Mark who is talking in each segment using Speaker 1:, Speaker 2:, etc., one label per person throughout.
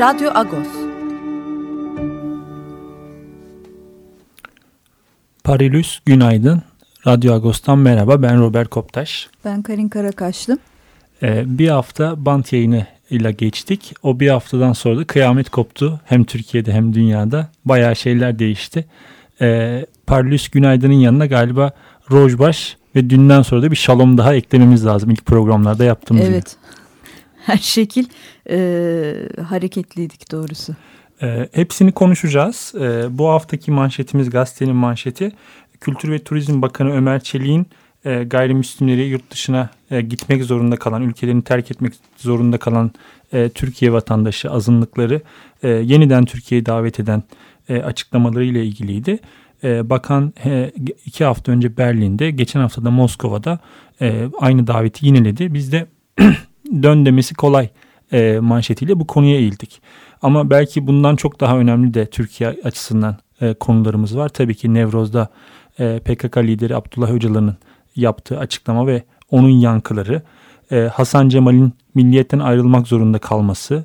Speaker 1: Radyo Agos.
Speaker 2: Parilüs günaydın. Radyo Agos'tan merhaba. Ben Robert Koptaş.
Speaker 3: Ben Karin Karakaşlı.
Speaker 2: Ee, bir hafta bant yayını ile geçtik. O bir haftadan sonra da kıyamet koptu. Hem Türkiye'de hem dünyada. Bayağı şeyler değişti. Ee, Parilüs günaydının yanına galiba Rojbaş ve dünden sonra da bir şalom daha eklememiz lazım. ilk programlarda yaptığımız
Speaker 3: Evet. Gibi. Her şekil e, hareketliydik doğrusu.
Speaker 2: E, hepsini konuşacağız. E, bu haftaki manşetimiz gazetenin manşeti Kültür ve Turizm Bakanı Ömer Çelik'in e, gayrimüslimleri yurt dışına e, gitmek zorunda kalan, ülkelerini terk etmek zorunda kalan e, Türkiye vatandaşı azınlıkları e, yeniden Türkiye'ye davet eden e, açıklamaları ile ilgiliydi. E, bakan e, iki hafta önce Berlin'de, geçen hafta da Moskova'da e, aynı daveti yineledi. Biz de dön demesi kolay e, manşetiyle bu konuya eğildik. Ama belki bundan çok daha önemli de Türkiye açısından e, konularımız var. Tabii ki Nevroz'da e, PKK lideri Abdullah Öcalan'ın yaptığı açıklama ve onun yankıları, e, Hasan Cemal'in milliyetten ayrılmak zorunda kalması,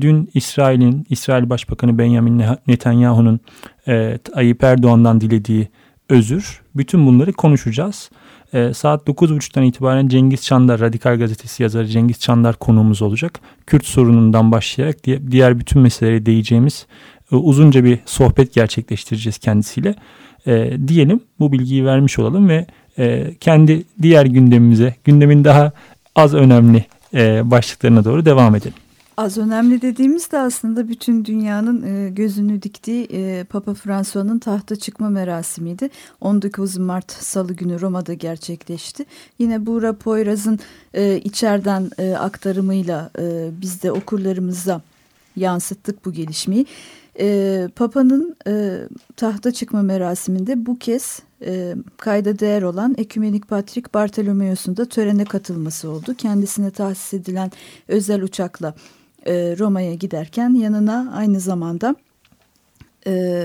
Speaker 2: dün İsrail'in, İsrail Başbakanı Benjamin Netanyahu'nun e, Tayyip Erdoğan'dan dilediği özür, bütün bunları konuşacağız. E, saat 9.30'dan itibaren Cengiz Çandar, Radikal Gazetesi yazarı Cengiz Çandar konuğumuz olacak. Kürt sorunundan başlayarak diğer bütün meselelere değeceğimiz e, uzunca bir sohbet gerçekleştireceğiz kendisiyle. E, diyelim bu bilgiyi vermiş olalım ve e, kendi diğer gündemimize, gündemin daha az önemli e, başlıklarına doğru devam edelim.
Speaker 3: Az önemli dediğimiz de aslında bütün dünyanın e, gözünü diktiği e, Papa François'ın tahta çıkma merasimiydi. 19 Mart Salı günü Roma'da gerçekleşti. Yine Buğra Poyraz'ın e, içeriden aktarımıyla biz de okurlarımıza yansıttık bu gelişmeyi. Papa'nın tahta çıkma merasiminde bu kez kayda değer olan Ekümenik Patrik Bartolomeos'un da törene katılması oldu. Kendisine tahsis edilen özel uçakla e, Roma'ya giderken yanına aynı zamanda e,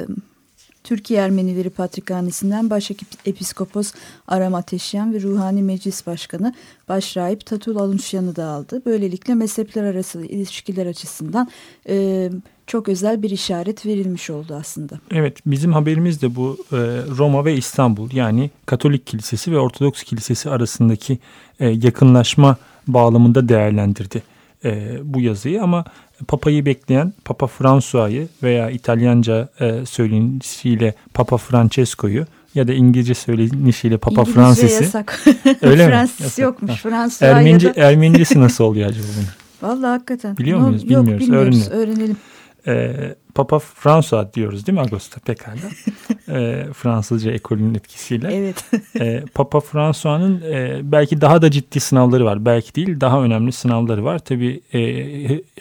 Speaker 3: Türkiye Ermenileri Patrikhanesi'nden Başepiskopos Aram Ateşyan ve Ruhani Meclis Başkanı Başrahip Tatul Alunşyan'ı da aldı. Böylelikle mezhepler arası ilişkiler açısından e, çok özel bir işaret verilmiş oldu aslında.
Speaker 2: Evet bizim haberimiz de bu e, Roma ve İstanbul yani Katolik Kilisesi ve Ortodoks Kilisesi arasındaki e, yakınlaşma bağlamında değerlendirdi e, bu yazıyı ama Papa'yı bekleyen Papa François'yı veya İtalyanca e, söylenişiyle Papa Francesco'yu ya da İngilizce söylenişiyle Papa İngilizce Francis'i.
Speaker 3: yasak. Öyle mi? Francis yokmuş. Fransız
Speaker 2: Ermenice, da... Ermenicesi nasıl oluyor acaba bunun?
Speaker 3: Vallahi hakikaten.
Speaker 2: Biliyor muyuz? Bilmiyoruz.
Speaker 3: Yok bilmiyoruz. Öğrenelim. Öğrenelim.
Speaker 2: E, Papa François diyoruz değil mi Ağustos'ta pekala. e, Fransızca ekolünün etkisiyle.
Speaker 3: Evet.
Speaker 2: e, Papa François'ın e, belki daha da ciddi sınavları var. Belki değil daha önemli sınavları var. Tabi e,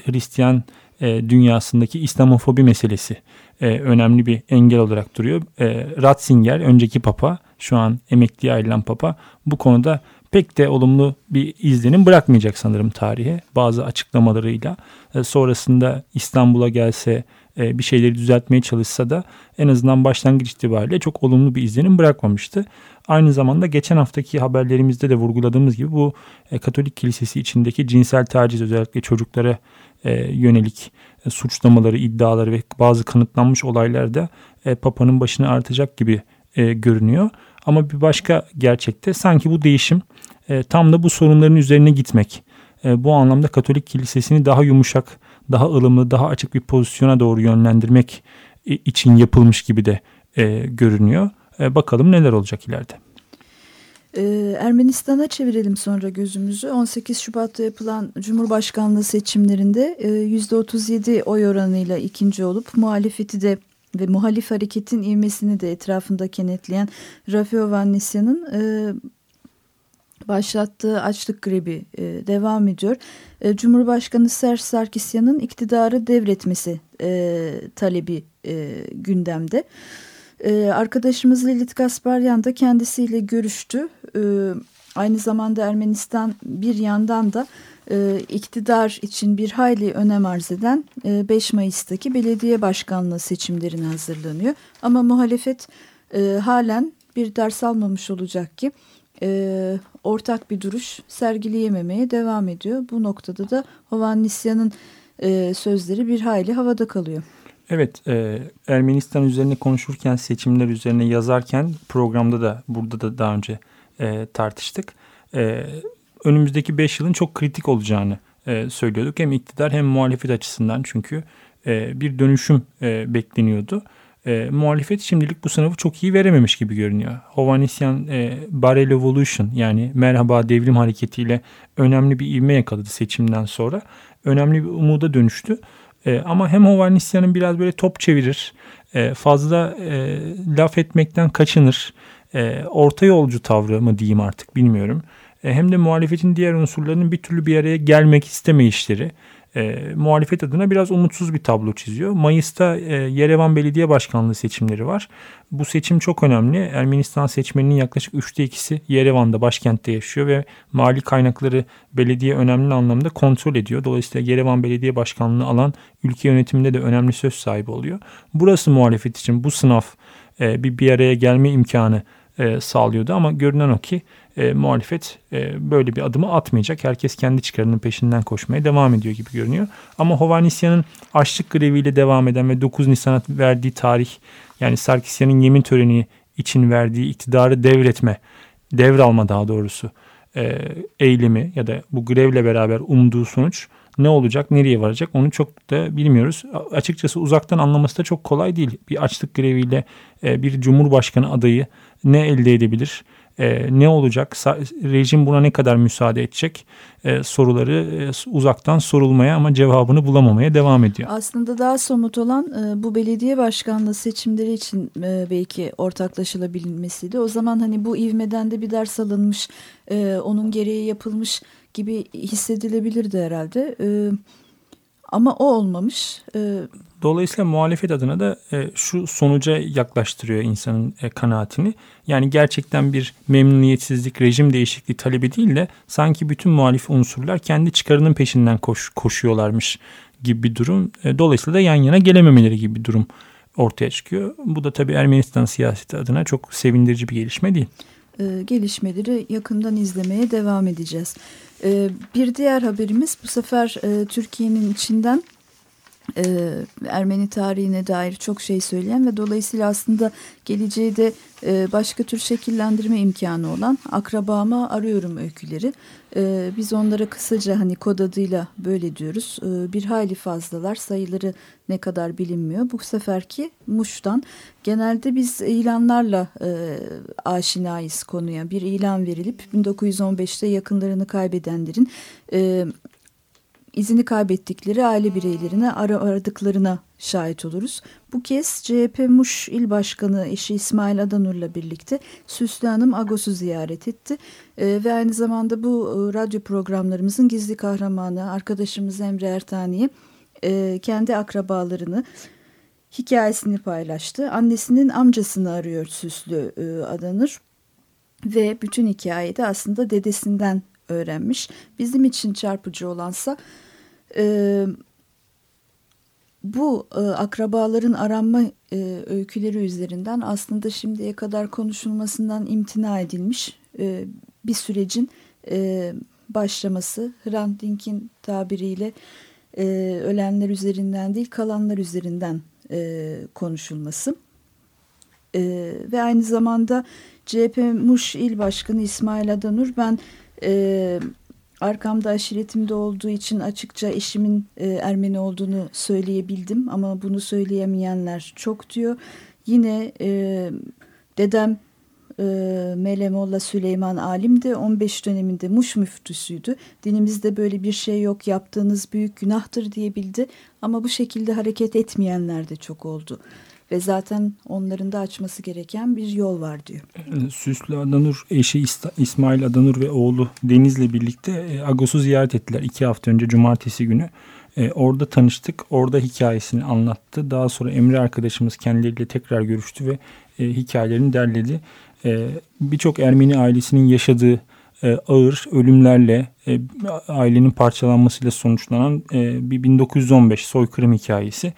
Speaker 2: Hristiyan e, dünyasındaki İslamofobi meselesi e, önemli bir engel olarak duruyor. E, Ratzinger önceki papa şu an emekliye ayrılan papa bu konuda pek de olumlu bir izlenim bırakmayacak sanırım tarihe bazı açıklamalarıyla. E, sonrasında İstanbul'a gelse e, bir şeyleri düzeltmeye çalışsa da en azından başlangıç itibariyle çok olumlu bir izlenim bırakmamıştı. Aynı zamanda geçen haftaki haberlerimizde de vurguladığımız gibi bu e, Katolik Kilisesi içindeki cinsel taciz özellikle çocuklara yönelik suçlamaları, iddiaları ve bazı kanıtlanmış olaylarda Papa'nın başını artacak gibi görünüyor. Ama bir başka gerçekte sanki bu değişim e, tam da bu sorunların üzerine gitmek. E, bu anlamda Katolik Kilisesi'ni daha yumuşak, daha ılımlı, daha açık bir pozisyona doğru yönlendirmek e, için yapılmış gibi de e, görünüyor. E, bakalım neler olacak ileride.
Speaker 3: Ee, Ermenistan'a çevirelim sonra gözümüzü. 18 Şubat'ta yapılan Cumhurbaşkanlığı seçimlerinde %37 oy oranıyla ikinci olup muhalefeti de ve muhalif hareketin ivmesini de etrafında kenetleyen Rafi Ovannesyan'ın e, başlattığı açlık grevi e, devam ediyor. E, Cumhurbaşkanı Serj Sarkisyan'ın iktidarı devretmesi e, talebi e, gündemde. E, arkadaşımız Lilith Gasparyan da kendisiyle görüştü. E, aynı zamanda Ermenistan bir yandan da e, iktidar için bir hayli önem arz eden e, 5 Mayıs'taki belediye başkanlığı seçimlerine hazırlanıyor. Ama muhalefet e, halen bir ders almamış olacak ki e, ortak bir duruş sergileyememeye devam ediyor. Bu noktada da Hovannisya'nın e, sözleri bir hayli havada kalıyor.
Speaker 2: Evet, e, Ermenistan üzerine konuşurken, seçimler üzerine yazarken programda da burada da daha önce e, tartıştık. E, önümüzdeki 5 yılın çok kritik olacağını e, söylüyorduk. Hem iktidar hem muhalefet açısından çünkü e, bir dönüşüm e, bekleniyordu. E, muhalefet şimdilik bu sınavı çok iyi verememiş gibi görünüyor. Hovanesyan e, Bar Revolution yani Merhaba Devrim Hareketi'yle önemli bir ivme yakaladı seçimden sonra. Önemli bir umuda dönüştü. E, ama hem Hovanesyan'ın biraz böyle top çevirir, e, fazla e, laf etmekten kaçınır, e, orta yolcu tavrı mı diyeyim artık bilmiyorum. E, hem de muhalefetin diğer unsurlarının bir türlü bir araya gelmek istemeyişleri e, muhalefet adına biraz umutsuz bir tablo çiziyor. Mayıs'ta e, Yerevan Belediye Başkanlığı seçimleri var. Bu seçim çok önemli. Ermenistan seçmeninin yaklaşık üçte ikisi Yerevan'da başkentte yaşıyor ve mali kaynakları belediye önemli anlamda kontrol ediyor. Dolayısıyla Yerevan Belediye Başkanlığı alan ülke yönetiminde de önemli söz sahibi oluyor. Burası muhalefet için bu sınav e, bir bir araya gelme imkanı e, sağlıyordu ama görünen o ki e, muhalefet e, böyle bir adımı atmayacak. Herkes kendi çıkarının peşinden koşmaya devam ediyor gibi görünüyor. Ama Hovanesyan'ın açlık greviyle devam eden ve 9 Nisan'a verdiği tarih yani Sarkisyan'ın yemin töreni için verdiği iktidarı devretme, devralma daha doğrusu e, eylemi ya da bu grevle beraber umduğu sonuç ne olacak, nereye varacak onu çok da bilmiyoruz. Açıkçası uzaktan anlaması da çok kolay değil. Bir açlık greviyle e, bir cumhurbaşkanı adayı ne elde edebilir? E, ne olacak, rejim buna ne kadar müsaade edecek e, soruları e, uzaktan sorulmaya ama cevabını bulamamaya devam ediyor.
Speaker 3: Aslında daha somut olan e, bu belediye başkanlığı seçimleri için e, belki ortaklaşılabilmesiydi. O zaman hani bu ivmeden de bir ders alınmış, e, onun gereği yapılmış gibi hissedilebilirdi herhalde. Evet ama o olmamış.
Speaker 2: E, Dolayısıyla muhalefet adına da e, şu sonuca yaklaştırıyor insanın e, kanaatini. Yani gerçekten bir memnuniyetsizlik, rejim değişikliği talebi değil de sanki bütün muhalif unsurlar kendi çıkarının peşinden koş, koşuyorlarmış gibi bir durum. E, dolayısıyla da yan yana gelememeleri gibi bir durum ortaya çıkıyor. Bu da tabii Ermenistan siyaseti adına çok sevindirici bir gelişme değil.
Speaker 3: E, gelişmeleri yakından izlemeye devam edeceğiz. E, bir diğer haberimiz bu sefer e, Türkiye'nin içinden e, Ermeni tarihine dair çok şey söyleyen ve dolayısıyla aslında geleceği de e, başka tür şekillendirme imkanı olan akrabama arıyorum öyküleri. E, biz onlara kısaca hani kod adıyla böyle diyoruz. E, bir hayli fazlalar sayıları ne kadar bilinmiyor. Bu seferki Muş'tan genelde biz ilanlarla e, aşinayız konuya. Bir ilan verilip 1915'te yakınlarını kaybedenlerin... E, izini kaybettikleri aile bireylerine ara aradıklarına şahit oluruz. Bu kez CHP Muş İl Başkanı eşi İsmail Adanur'la birlikte Süslü Hanım Agos'u ziyaret etti. E, ve aynı zamanda bu e, radyo programlarımızın gizli kahramanı arkadaşımız Emre Ertani'ye e, kendi akrabalarını hikayesini paylaştı. Annesinin amcasını arıyor Süslü e, Adanur ve bütün hikayeyi de aslında dedesinden öğrenmiş. Bizim için çarpıcı olansa e, bu e, akrabaların aranma e, öyküleri üzerinden aslında şimdiye kadar konuşulmasından imtina edilmiş e, bir sürecin e, başlaması. Hrant Dink'in tabiriyle e, ölenler üzerinden değil kalanlar üzerinden e, konuşulması. E, ve aynı zamanda CHP Muş İl Başkanı İsmail Adanur ben e, arkamda aşiretimde olduğu için açıkça eşimin e, Ermeni olduğunu söyleyebildim ama bunu söyleyemeyenler çok diyor. Yine e, dedem e, Melemolla Süleyman Alim de 15 döneminde Muş müftüsüydü. Dinimizde böyle bir şey yok yaptığınız büyük günahtır diyebildi ama bu şekilde hareket etmeyenler de çok oldu. Ve zaten onların da açması gereken bir yol var diyor.
Speaker 2: Süslü Adanur eşi İsmail Adanur ve oğlu Deniz'le birlikte e, Agos'u ziyaret ettiler iki hafta önce cumartesi günü. E, orada tanıştık. Orada hikayesini anlattı. Daha sonra Emre arkadaşımız kendileriyle tekrar görüştü ve e, hikayelerini derledi. E, Birçok Ermeni ailesinin yaşadığı e, ağır ölümlerle e, ailenin parçalanmasıyla sonuçlanan e, bir 1915 soykırım hikayesi.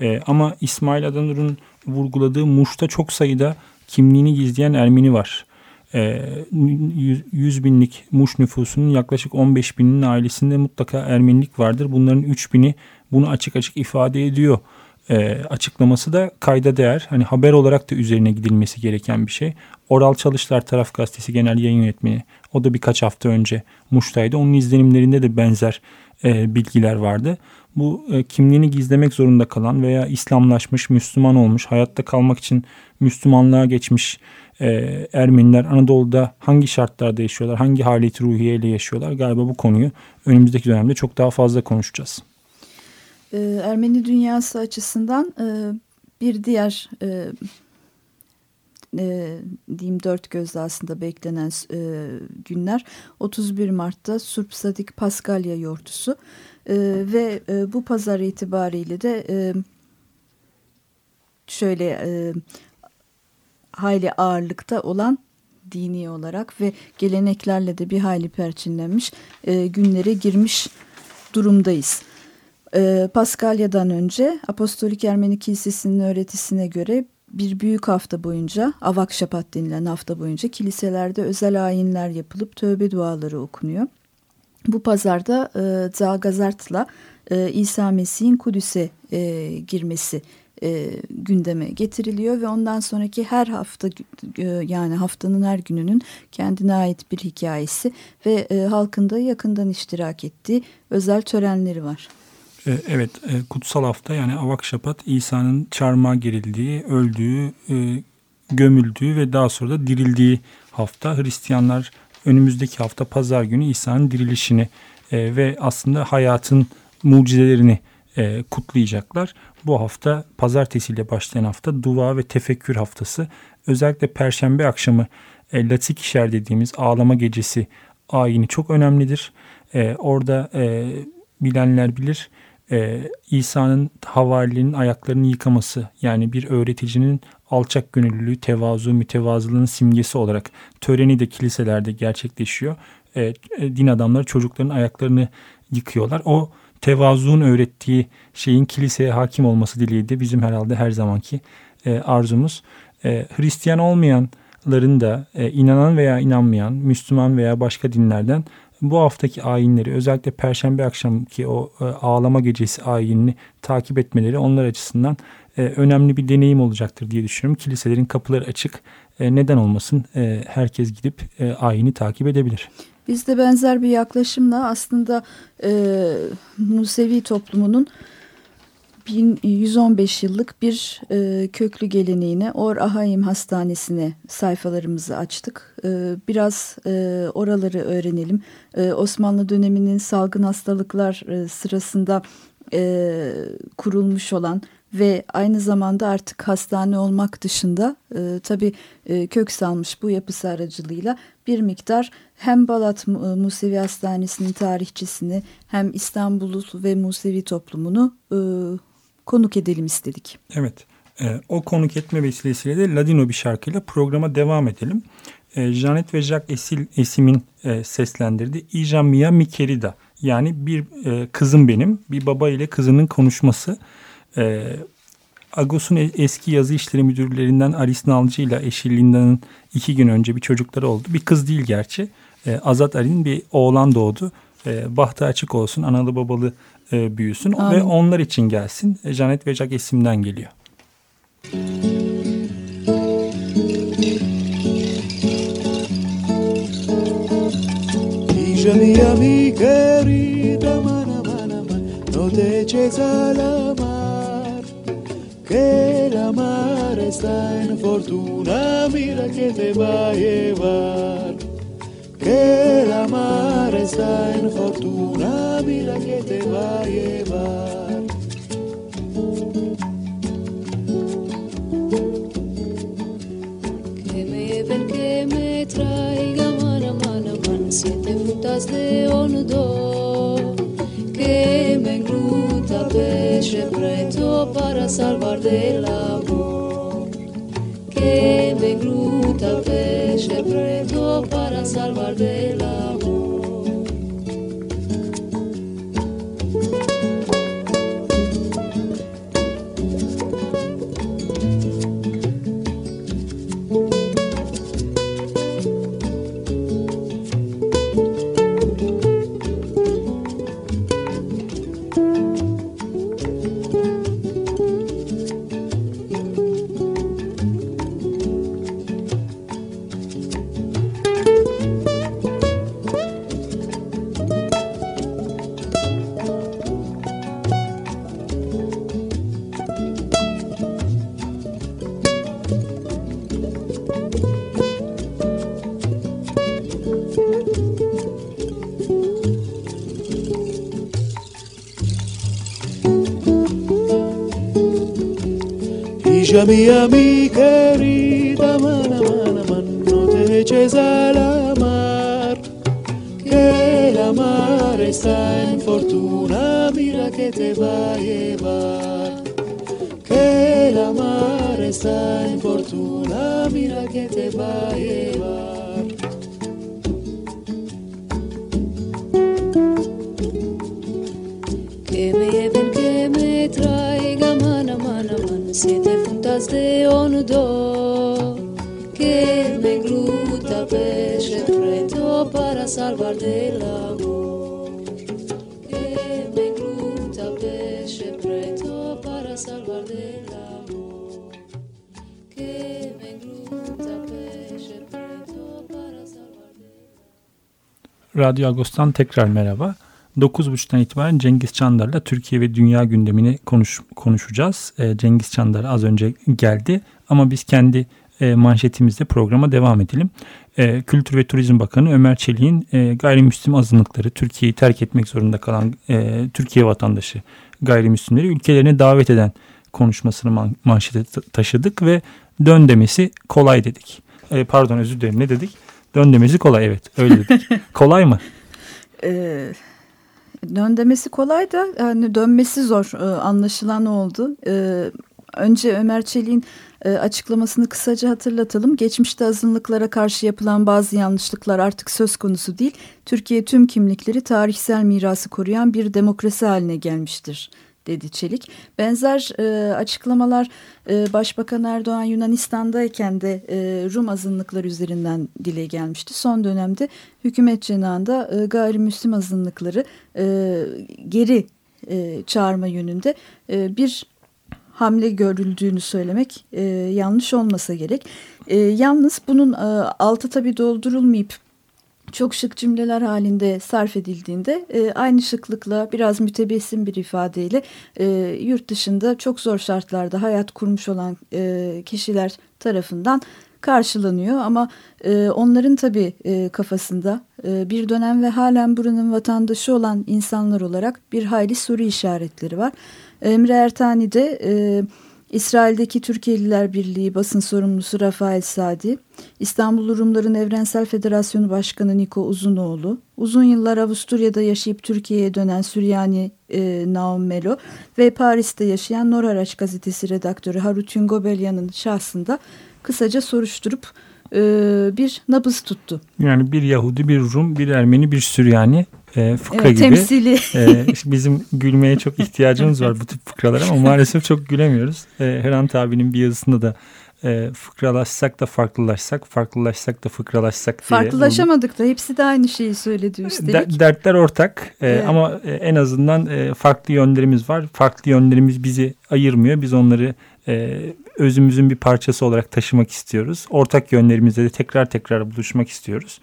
Speaker 2: E, ama İsmail Adanur'un vurguladığı Muş'ta çok sayıda kimliğini gizleyen Ermeni var. 100 binlik Muş nüfusunun yaklaşık 15 binin ailesinde mutlaka Ermenilik vardır. Bunların 3 bini bunu açık açık ifade ediyor. E, açıklaması da kayda değer. Hani haber olarak da üzerine gidilmesi gereken bir şey. Oral Çalışlar Taraf Gazetesi Genel Yayın Yönetmeni. O da birkaç hafta önce Muş'taydı. Onun izlenimlerinde de benzer e, bilgiler vardı. Bu e, kimliğini gizlemek zorunda kalan veya İslamlaşmış, Müslüman olmuş, hayatta kalmak için Müslümanlığa geçmiş e, Ermeniler Anadolu'da hangi şartlarda yaşıyorlar, hangi haleti ruhiyeyle yaşıyorlar? Galiba bu konuyu önümüzdeki dönemde çok daha fazla konuşacağız.
Speaker 3: E, Ermeni dünyası açısından e, bir diğer e, e, diyeyim dört gözle aslında beklenen e, günler 31 Mart'ta Surp Sadik Paskalya yortusu e, ve e, bu pazar itibariyle de e, şöyle e, hayli ağırlıkta olan dini olarak ve geleneklerle de bir hayli perçinlenmiş e, günlere girmiş durumdayız. E, Paskalya'dan önce Apostolik Ermeni Kilisesi'nin öğretisine göre bir büyük hafta boyunca Avak Şapat denilen hafta boyunca kiliselerde özel ayinler yapılıp tövbe duaları okunuyor. Bu pazarda e, Zagazart'la e, İsa Mesih'in Kudüs'e e, girmesi e, gündeme getiriliyor ve ondan sonraki her hafta e, yani haftanın her gününün kendine ait bir hikayesi ve e, halkın da yakından iştirak ettiği özel törenleri var.
Speaker 2: E, evet, e, kutsal hafta yani Avak Şapat İsa'nın çarmıha gerildiği, öldüğü, e, gömüldüğü ve daha sonra da dirildiği hafta. Hristiyanlar önümüzdeki hafta pazar günü İsa'nın dirilişini ve aslında hayatın mucizelerini kutlayacaklar. Bu hafta pazartesiyle başlayan hafta dua ve tefekkür haftası. Özellikle perşembe akşamı e, Latikişer dediğimiz ağlama gecesi ayini çok önemlidir. orada bilenler bilir e, İsa'nın havalinin ayaklarını yıkaması yani bir öğreticinin alçak gönüllülüğü, tevazu, mütevazılığının simgesi olarak töreni de kiliselerde gerçekleşiyor. E, e, din adamları çocukların ayaklarını yıkıyorlar. O tevazuun öğrettiği şeyin kiliseye hakim olması dileği de bizim herhalde her zamanki e, arzumuz. E, Hristiyan olmayanların da e, inanan veya inanmayan, Müslüman veya başka dinlerden bu haftaki ayinleri özellikle perşembe akşamki o e, ağlama gecesi ayinini takip etmeleri onlar açısından e, önemli bir deneyim olacaktır diye düşünüyorum. Kiliselerin kapıları açık. E, neden olmasın? Herkes gidip ayini takip edebilir.
Speaker 3: Biz de benzer bir yaklaşımla aslında e, Musevi toplumunun 1115 yıllık bir e, köklü geleneğine Or Ahayim Hastanesi'ne sayfalarımızı açtık. E, biraz e, oraları öğrenelim. E, Osmanlı döneminin salgın hastalıklar e, sırasında e, kurulmuş olan ve aynı zamanda artık hastane olmak dışında e, tabii e, kök salmış bu yapısı aracılığıyla bir miktar hem Balat Musevi Hastanesi'nin tarihçisini hem İstanbul ve Musevi toplumunu e, konuk edelim istedik.
Speaker 2: Evet. E, o konuk etme vesilesiyle de Ladino bir şarkıyla programa devam edelim. E, Janet ve Jacques Esil, Esim'in e, seslendirdiği Ija Mia Mi Querida yani bir e, kızım benim bir baba ile kızının konuşması. E, Agos'un eski yazı işleri müdürlerinden Alice Nalcı ile eşi iki gün önce bir çocukları oldu. Bir kız değil gerçi. E, Azat Ali'nin bir oğlan doğdu. E, bahtı açık olsun analı babalı e, büyüsün Amin. ve onlar için gelsin. E, Janet ve Jack isimden geliyor. Mia mi querida mana mana man no te eches al amar que el amar está en fortuna mira que te va a llevar que la mar está en fortuna, mira que te va a llevar.
Speaker 4: Que me lleven, que me traigan, mano, mano, mano, siete frutas de onudo, que me engruta peche preto para salvar del agua. Que me engluta peche preto para salvar del amor.
Speaker 5: Hija mía, mi querida, mana, mana, man, no te eches a la mar, que la mar está en fortuna, mira que te va a llevar. Que la mar está en fortuna, mira que te va a llevar.
Speaker 4: Funtas de onudo, que me engluta peche preto para salvar del amor, que me engluta peche preto para salvar del amor, que me engluta peche preto para salvar del.
Speaker 2: Radyo Agos'tan tekrar merhaba. 9.30'dan itibaren Cengiz Çandar'la Türkiye ve dünya gündemini konuş, konuşacağız. E, Cengiz Çandar az önce geldi ama biz kendi e, manşetimizde programa devam edelim. E, Kültür ve Turizm Bakanı Ömer Çelik'in e, gayrimüslim azınlıkları Türkiye'yi terk etmek zorunda kalan e, Türkiye vatandaşı gayrimüslimleri ülkelerine davet eden konuşmasını man, manşete taşıdık ve dön demesi kolay dedik. E, pardon özür dilerim ne dedik? Dön demesi kolay evet öyle dedik. kolay mı?
Speaker 3: Ee, dön demesi kolay da yani dönmesi zor ee, anlaşılan oldu. Ee, önce Ömer Çelik'in e, açıklamasını kısaca hatırlatalım. Geçmişte azınlıklara karşı yapılan bazı yanlışlıklar artık söz konusu değil. Türkiye tüm kimlikleri tarihsel mirası koruyan bir demokrasi haline gelmiştir dedi Çelik. Benzer e, açıklamalar e, Başbakan Erdoğan Yunanistan'dayken de e, Rum azınlıkları üzerinden dile gelmişti. Son dönemde hükümet cenahında e, gayrimüslim azınlıkları e, geri e, çağırma yönünde e, bir hamle görüldüğünü söylemek e, yanlış olmasa gerek. E, yalnız bunun e, altı tabii doldurulmayıp çok şık cümleler halinde sarf edildiğinde e, aynı şıklıkla biraz mütebessim bir ifadeyle e, yurt dışında çok zor şartlarda hayat kurmuş olan e, kişiler tarafından karşılanıyor ama e, onların tabii e, kafasında e, bir dönem ve halen buranın vatandaşı olan insanlar olarak bir hayli soru işaretleri var. Emre Ertani de e, İsrail'deki Türkiye'liler Birliği basın sorumlusu Rafael Sadi, İstanbul Rumların Evrensel Federasyonu Başkanı Niko Uzunoğlu, uzun yıllar Avusturya'da yaşayıp Türkiye'ye dönen Süryani e, Naum Melo ve Paris'te yaşayan Nor Haraç gazetesi redaktörü Harutun Gobelyan'ın şahsında kısaca soruşturup e, bir nabız tuttu.
Speaker 2: Yani bir Yahudi, bir Rum, bir Ermeni, bir Süryani e, fıkra
Speaker 3: evet,
Speaker 2: gibi.
Speaker 3: Temsili.
Speaker 2: E, bizim gülmeye çok ihtiyacımız var bu tip fıkralar ama maalesef çok gülemiyoruz. E, Hrant abinin bir yazısında da e, fıkralaşsak da farklılaşsak, farklılaşsak da fıkralaşsak diye.
Speaker 3: Farklılaşamadık da hepsi de aynı şeyi söyledi üstelik.
Speaker 2: De, dertler ortak e, evet. ama e, en azından e, farklı yönlerimiz var. Farklı yönlerimiz bizi ayırmıyor. Biz onları e, özümüzün bir parçası olarak taşımak istiyoruz. Ortak yönlerimizde de tekrar tekrar buluşmak istiyoruz.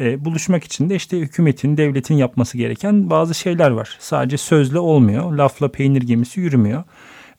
Speaker 2: E, buluşmak için de işte hükümetin, devletin yapması gereken bazı şeyler var. Sadece sözle olmuyor. Lafla peynir gemisi yürümüyor.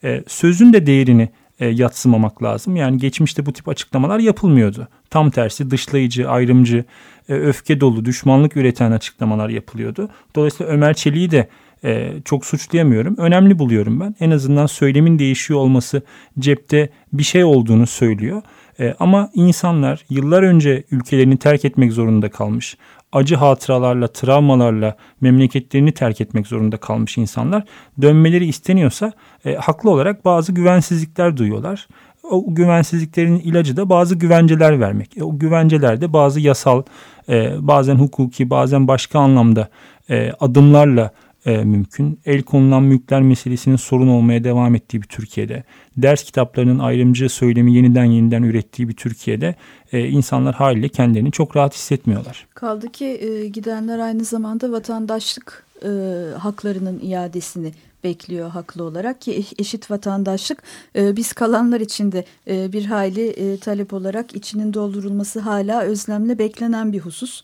Speaker 2: E, sözün de değerini e, yatsımamak lazım. Yani geçmişte bu tip açıklamalar yapılmıyordu. Tam tersi dışlayıcı, ayrımcı, e, öfke dolu, düşmanlık üreten açıklamalar yapılıyordu. Dolayısıyla Ömer Çelik'i de e, çok suçlayamıyorum. Önemli buluyorum ben. En azından söylemin değişiyor olması cepte bir şey olduğunu söylüyor. E, ama insanlar yıllar önce ülkelerini terk etmek zorunda kalmış. Acı hatıralarla, travmalarla memleketlerini terk etmek zorunda kalmış insanlar. Dönmeleri isteniyorsa e, haklı olarak bazı güvensizlikler duyuyorlar. O güvensizliklerin ilacı da bazı güvenceler vermek. E, o güvencelerde bazı yasal, e, bazen hukuki, bazen başka anlamda e, adımlarla e, mümkün. El konulan mülkler meselesinin sorun olmaya devam ettiği bir Türkiye'de, ders kitaplarının ayrımcı söylemi yeniden yeniden ürettiği bir Türkiye'de e, insanlar haliyle kendilerini çok rahat hissetmiyorlar.
Speaker 3: Kaldı ki e, gidenler aynı zamanda vatandaşlık e, haklarının iadesini bekliyor haklı olarak ki eşit vatandaşlık e, biz kalanlar için de e, bir hayli e, talep olarak içinin doldurulması hala özlemle beklenen bir husus.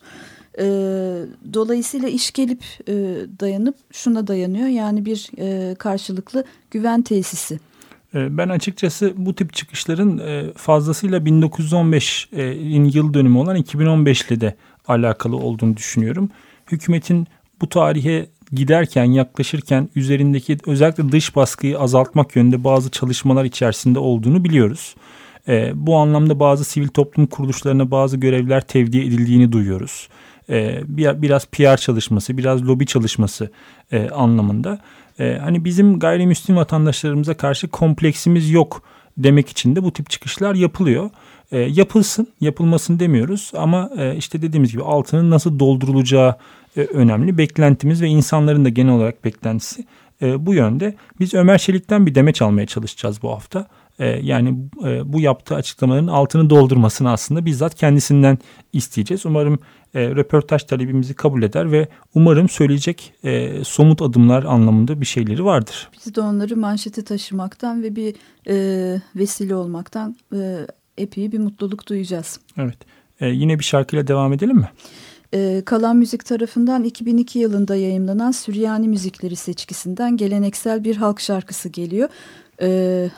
Speaker 3: E, dolayısıyla iş gelip e, dayanıp şuna dayanıyor yani bir e, karşılıklı güven tesisi.
Speaker 2: Ben açıkçası bu tip çıkışların fazlasıyla 1915'in yıl dönümü olan 2015 ile de alakalı olduğunu düşünüyorum. Hükümetin bu tarihe giderken yaklaşırken üzerindeki özellikle dış baskıyı azaltmak yönünde bazı çalışmalar içerisinde olduğunu biliyoruz. Bu anlamda bazı sivil toplum kuruluşlarına bazı görevler tevdi edildiğini duyuyoruz e, bir, biraz PR çalışması, biraz lobi çalışması e, anlamında. E, hani bizim gayrimüslim vatandaşlarımıza karşı kompleksimiz yok demek için de bu tip çıkışlar yapılıyor. E, yapılsın, yapılmasın demiyoruz ama e, işte dediğimiz gibi altının nasıl doldurulacağı e, önemli. Beklentimiz ve insanların da genel olarak beklentisi e, bu yönde. Biz Ömer Çelik'ten bir demeç almaya çalışacağız bu hafta. E, yani e, bu yaptığı açıklamaların altını doldurmasını aslında bizzat kendisinden isteyeceğiz. Umarım e, röportaj talebimizi kabul eder ve umarım söyleyecek somut adımlar anlamında bir şeyleri vardır.
Speaker 3: Biz de onları manşete taşımaktan ve bir vesile olmaktan epey bir mutluluk duyacağız.
Speaker 2: Evet. Yine bir şarkıyla devam edelim mi?
Speaker 3: E, Kalan Müzik tarafından 2002 yılında yayımlanan Süryani Müzikleri seçkisinden geleneksel bir halk şarkısı geliyor. E,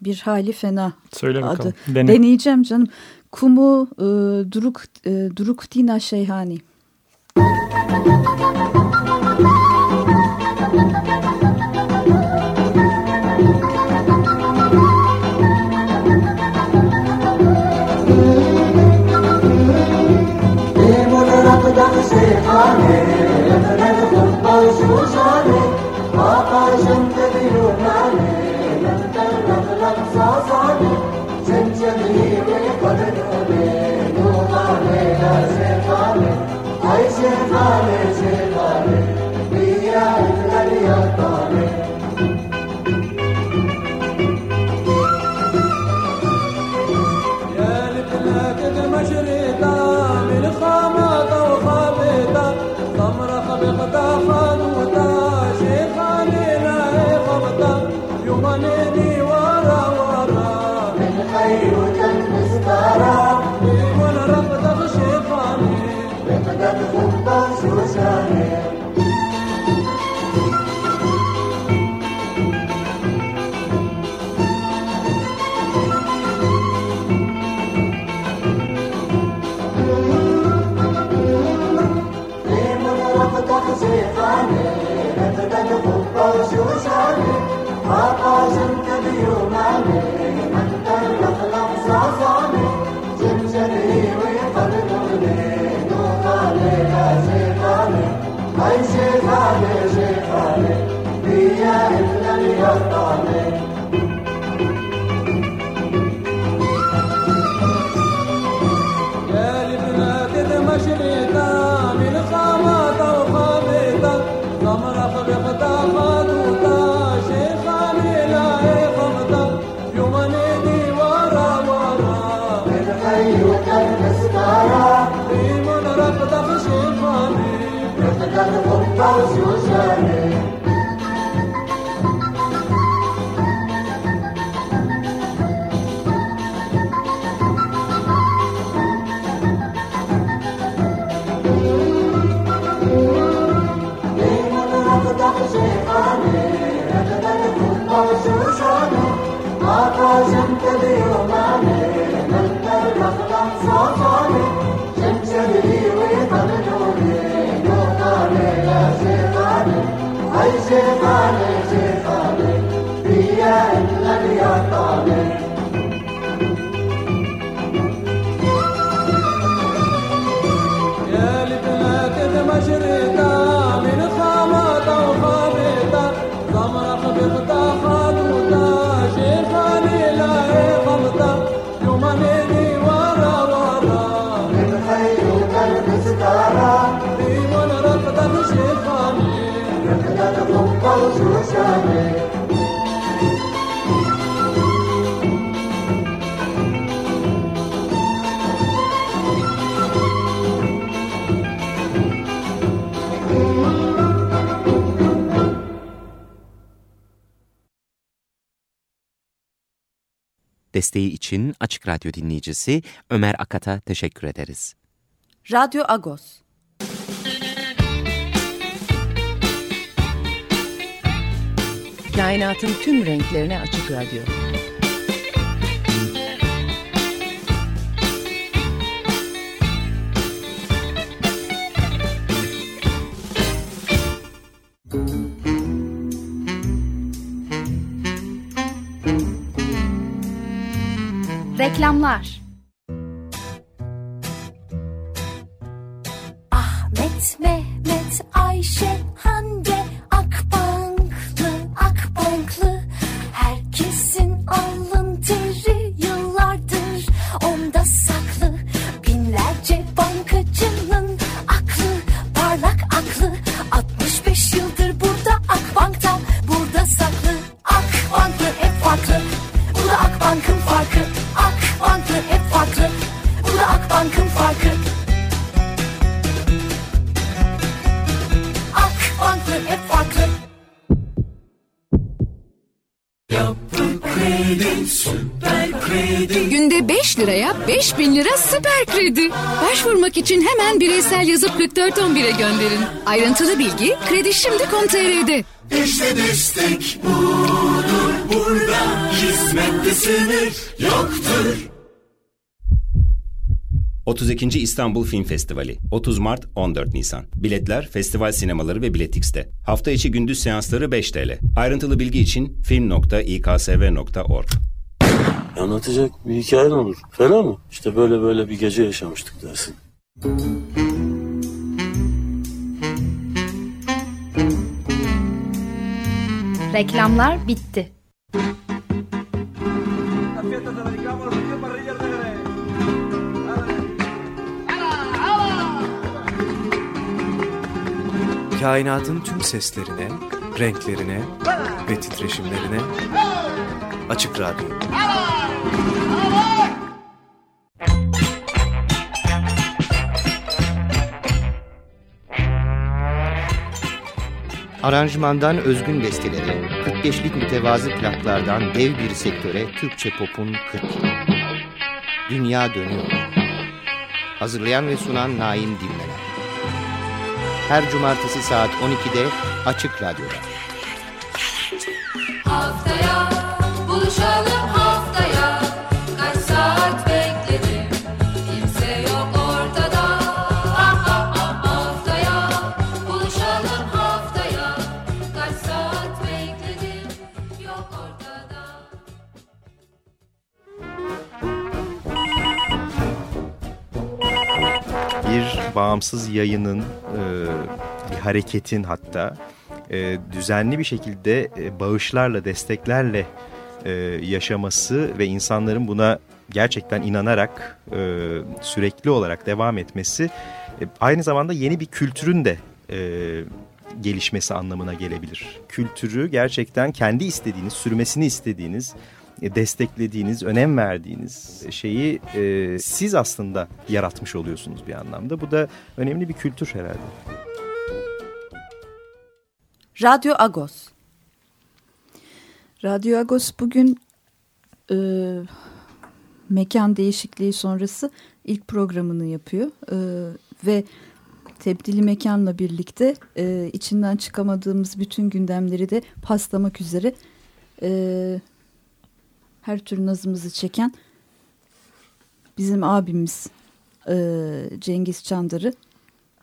Speaker 3: bir hali fena
Speaker 2: Söyle bakalım.
Speaker 3: adı. Dene. Deneyeceğim canım. Kumu e, Duruk e, Duruk Dina Şeyhani.
Speaker 6: العرش وشعرك ما قاسمت بيوم عليك انت اللي خلق sefane sefane, biya enlari atane.
Speaker 7: Desteği için Açık Radyo dinleyicisi Ömer Akat'a teşekkür ederiz.
Speaker 1: Radyo Agos.
Speaker 8: Kainatın tüm renklerine açık radyo.
Speaker 9: Reklamlar
Speaker 10: Ahmet, Mehmet, Ayşe, Hande, Akbanklı,
Speaker 11: kiss 5000 lira süper kredi. Başvurmak için hemen bireysel yazıp 4411'e gönderin. Ayrıntılı bilgi kredi şimdi.com.tr'de.
Speaker 12: İşte destek budur burada hizmette sınır yoktur.
Speaker 13: 32. İstanbul Film Festivali 30 Mart 14 Nisan Biletler festival sinemaları ve Biletix'te Hafta içi gündüz seansları 5 TL Ayrıntılı bilgi için film.iksv.org
Speaker 14: Anlatacak bir hikayen olur. Fena mı? İşte böyle böyle bir gece yaşamıştık dersin.
Speaker 9: Reklamlar bitti.
Speaker 15: Kainatın tüm seslerine, renklerine ve titreşimlerine Açık Radyo.
Speaker 16: Aranjmandan özgün bestelere, 45'lik mütevazı plaklardan dev bir sektöre Türkçe pop'un 40 yılı. Dünya dönüyor. Hazırlayan ve sunan Naim Dinmeler. Her cumartesi saat 12'de Açık Radyo'da.
Speaker 4: Haftaya buluşalım
Speaker 17: bağımsız yayının, e, bir hareketin hatta e, düzenli bir şekilde e, bağışlarla, desteklerle e, yaşaması ve insanların buna gerçekten inanarak e, sürekli olarak devam etmesi e, aynı zamanda yeni bir kültürün de e, gelişmesi anlamına gelebilir. Kültürü gerçekten kendi istediğiniz, sürmesini istediğiniz, desteklediğiniz, önem verdiğiniz şeyi e, siz aslında yaratmış oluyorsunuz bir anlamda. Bu da önemli bir kültür herhalde.
Speaker 1: Radyo Agos.
Speaker 3: Radyo Agos bugün e, mekan değişikliği sonrası ilk programını yapıyor. E, ve tebdili mekanla birlikte e, içinden çıkamadığımız bütün gündemleri de paslamak üzere e, her tür nazımızı çeken bizim abimiz e, Cengiz Çandar'ı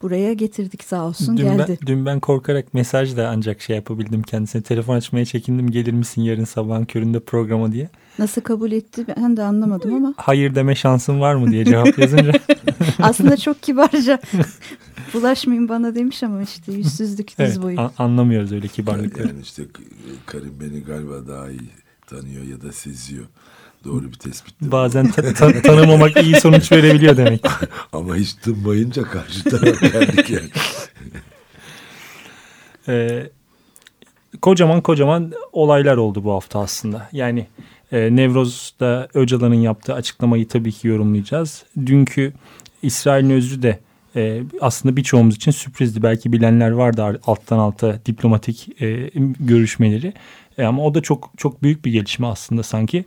Speaker 3: buraya getirdik sağ olsun
Speaker 2: dün
Speaker 3: geldi.
Speaker 2: Ben, dün ben korkarak mesaj da ancak şey yapabildim kendisine. Telefon açmaya çekindim gelir misin yarın sabahın köründe programa diye.
Speaker 3: Nasıl kabul etti ben de anlamadım ama.
Speaker 2: Hayır deme şansın var mı diye cevap yazınca.
Speaker 3: Aslında çok kibarca bulaşmayın bana demiş ama işte yüzsüzlük diz
Speaker 2: evet,
Speaker 3: boyu.
Speaker 2: An anlamıyoruz öyle kibarlıkları.
Speaker 18: Yani işte Karim beni galiba daha iyi tanıyor ya da seziyor. Doğru bir tespit.
Speaker 2: Bazen ta ta tanımamak iyi sonuç verebiliyor demek.
Speaker 18: Ama hiç tınmayınca karşı taraf geldik yani.
Speaker 2: ee, kocaman kocaman olaylar oldu bu hafta aslında. Yani e, Nevroz'da Öcalan'ın yaptığı açıklamayı tabii ki yorumlayacağız. Dünkü İsrail'in özrü de e, aslında birçoğumuz için sürprizdi. Belki bilenler vardı alttan alta diplomatik e, görüşmeleri. E, ama o da çok çok büyük bir gelişme aslında sanki.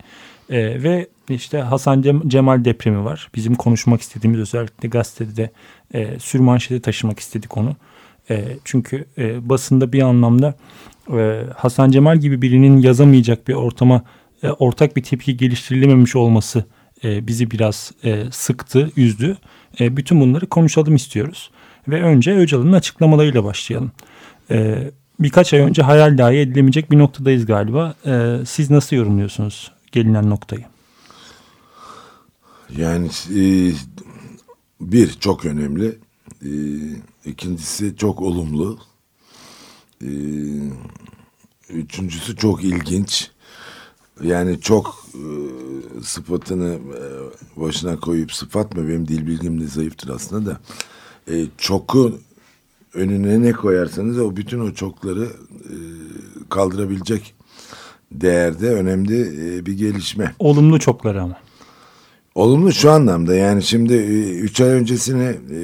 Speaker 2: E, ve işte Hasan Cem, Cemal depremi var. Bizim konuşmak istediğimiz özellikle gazetede de e, sürmanşete taşımak istedik onu. E, çünkü e, basında bir anlamda e, Hasan Cemal gibi birinin yazamayacak bir ortama e, ortak bir tepki geliştirilememiş olması e, bizi biraz e, sıktı, üzdü. E, bütün bunları konuşalım istiyoruz. Ve önce Öcalan'ın açıklamalarıyla başlayalım. E, birkaç ay önce hayal dahi edilemeyecek bir noktadayız galiba. E, siz nasıl yorumluyorsunuz gelinen noktayı?
Speaker 18: Yani e, bir çok önemli. E, ikincisi çok olumlu. E, üçüncüsü çok ilginç. Yani çok e, sıfatını e, başına koyup sıfat mı benim dil bilgim de zayıftır aslında da e, çoku önüne ne koyarsanız o bütün o çokları e, kaldırabilecek değerde önemli e, bir gelişme.
Speaker 2: Olumlu çokları ama.
Speaker 18: Olumlu şu anlamda yani şimdi e, üç ay öncesine e,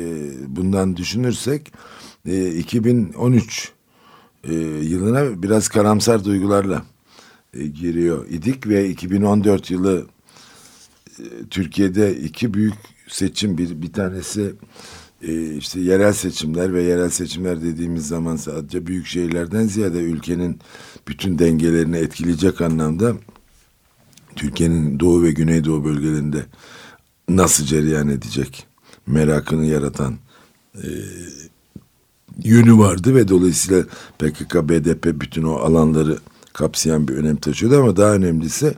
Speaker 18: bundan düşünürsek e, 2013 e, yılına biraz karamsar duygularla e, giriyor idik ve 2014 yılı e, Türkiye'de iki büyük seçim bir bir tanesi e, işte yerel seçimler ve yerel seçimler dediğimiz zaman sadece büyük şehirlerden ziyade ülkenin bütün dengelerini etkileyecek anlamda Türkiye'nin doğu ve güneydoğu bölgelerinde nasıl cereyan edecek merakını yaratan e, yönü vardı ve dolayısıyla PKK, BDP bütün o alanları kapsayan bir önem taşıyordu. Ama daha önemlisi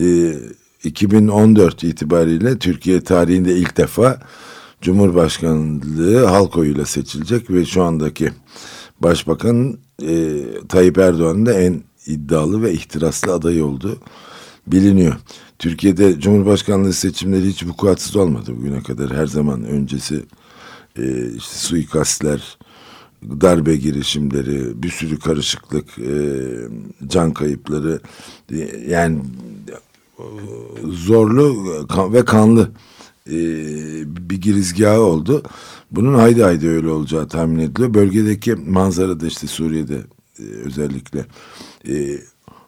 Speaker 18: e, 2014 itibariyle Türkiye tarihinde ilk defa Cumhurbaşkanlığı halk oyuyla seçilecek ve şu andaki Başbakan e, Tayyip Erdoğan'ın da en iddialı ve ihtiraslı adayı oldu biliniyor. Türkiye'de Cumhurbaşkanlığı seçimleri hiç vukuatsız olmadı bugüne kadar. Her zaman öncesi e, işte suikastler, darbe girişimleri, bir sürü karışıklık, e, can kayıpları e, yani zorlu ve kanlı e, bir girizgahı oldu. Bunun haydi haydi öyle olacağı tahmin ediliyor. Bölgedeki manzara da işte Suriye'de e, özellikle e,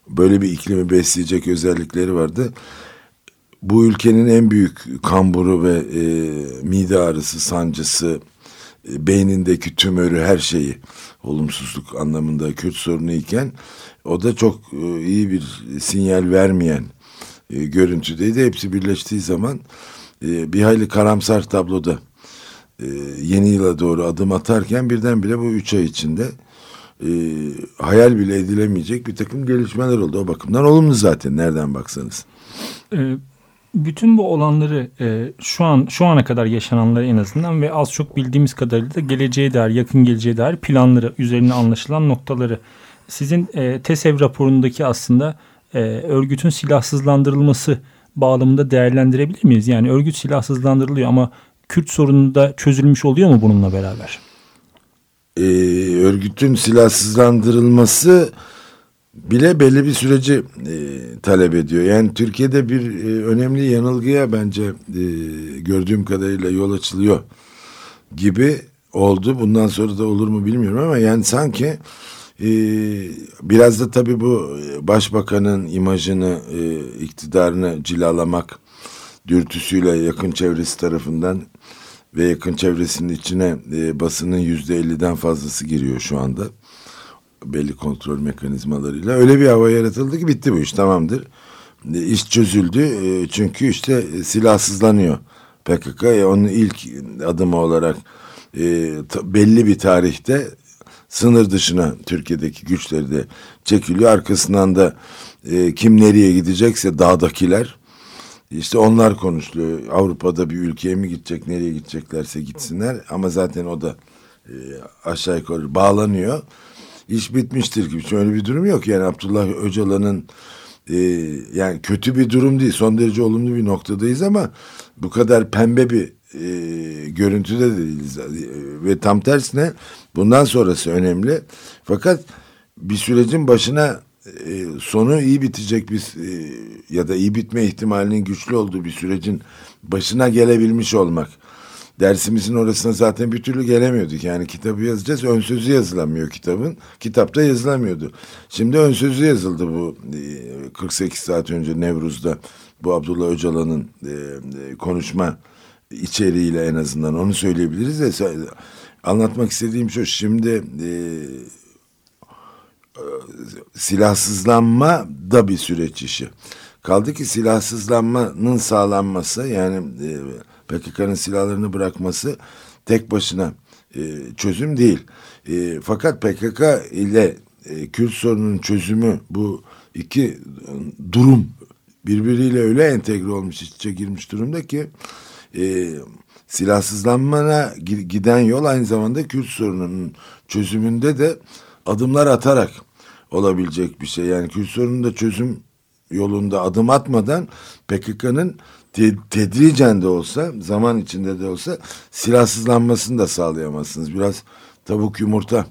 Speaker 18: böyle bir iklimi besleyecek özellikleri vardı. Bu ülkenin en büyük kamburu ve e, mide ağrısı, sancısı, e, beynindeki tümörü her şeyi olumsuzluk anlamında Kürt sorunu iken o da çok iyi bir sinyal vermeyen e, görüntüdeydi. Hepsi birleştiği zaman e, bir hayli karamsar tabloda e, yeni yıla doğru adım atarken birdenbire bu üç ay içinde e, hayal bile edilemeyecek bir takım gelişmeler oldu. O bakımdan olumlu zaten nereden baksanız.
Speaker 2: E, bütün bu olanları e, şu an şu ana kadar yaşananları en azından ve az çok bildiğimiz kadarıyla da geleceğe dair, yakın geleceğe dair planları, üzerine anlaşılan noktaları. Sizin e, TESEV raporundaki aslında e, örgütün silahsızlandırılması bağlamında değerlendirebilir miyiz? Yani örgüt silahsızlandırılıyor ama Kürt sorunu da çözülmüş oluyor mu bununla beraber?
Speaker 18: Ee, örgütün silahsızlandırılması bile belli bir süreci e, talep ediyor. Yani Türkiye'de bir e, önemli yanılgıya bence e, gördüğüm kadarıyla yol açılıyor gibi oldu. Bundan sonra da olur mu bilmiyorum ama yani sanki e, biraz da tabii bu başbakanın imajını, e, iktidarını cilalamak dürtüsüyle yakın çevresi tarafından ve yakın çevresinin içine e, basının yüzde elliden fazlası giriyor şu anda belli kontrol mekanizmalarıyla öyle bir hava yaratıldı ki bitti bu iş tamamdır. E, iş çözüldü e, çünkü işte silahsızlanıyor PKK. Onun ilk adımı olarak belli bir tarihte sınır dışına Türkiye'deki güçleri de çekiliyor. Arkasından da e, kim nereye gidecekse dağdakiler işte onlar konuşuluyor. Avrupa'da bir ülkeye mi gidecek, nereye gideceklerse gitsinler. Ama zaten o da e, aşağı yukarı bağlanıyor iş bitmiştir gibi. Şöyle bir durum yok. Yani Abdullah Öcalan'ın e, yani kötü bir durum değil. Son derece olumlu bir noktadayız ama bu kadar pembe bir e, görüntüde de değiliz. E, ve tam tersine bundan sonrası önemli. Fakat bir sürecin başına e, sonu iyi bitecek bir e, ya da iyi bitme ihtimalinin güçlü olduğu bir sürecin başına gelebilmiş olmak. Dersimizin orasına zaten bir türlü gelemiyorduk. Yani kitabı yazacağız. Ön sözü yazılamıyor kitabın. Kitapta yazılamıyordu. Şimdi ön sözü yazıldı bu e, 48 saat önce Nevruz'da. Bu Abdullah Öcalan'ın e, e, konuşma içeriğiyle en azından onu söyleyebiliriz de anlatmak istediğim şu şimdi e, silahsızlanma da bir süreç işi. Kaldı ki silahsızlanmanın sağlanması yani e, PKK'nın silahlarını bırakması tek başına e, çözüm değil. E, fakat PKK ile e, Kürt sorununun çözümü bu iki durum birbiriyle öyle entegre olmuş, iç içe girmiş durumda ki e, silahsızlanmana giden yol aynı zamanda Kürt sorununun çözümünde de adımlar atarak olabilecek bir şey. Yani Kürt sorununda çözüm yolunda adım atmadan PKK'nın te tedricen de olsa zaman içinde de olsa silahsızlanmasını da sağlayamazsınız. Biraz tavuk yumurta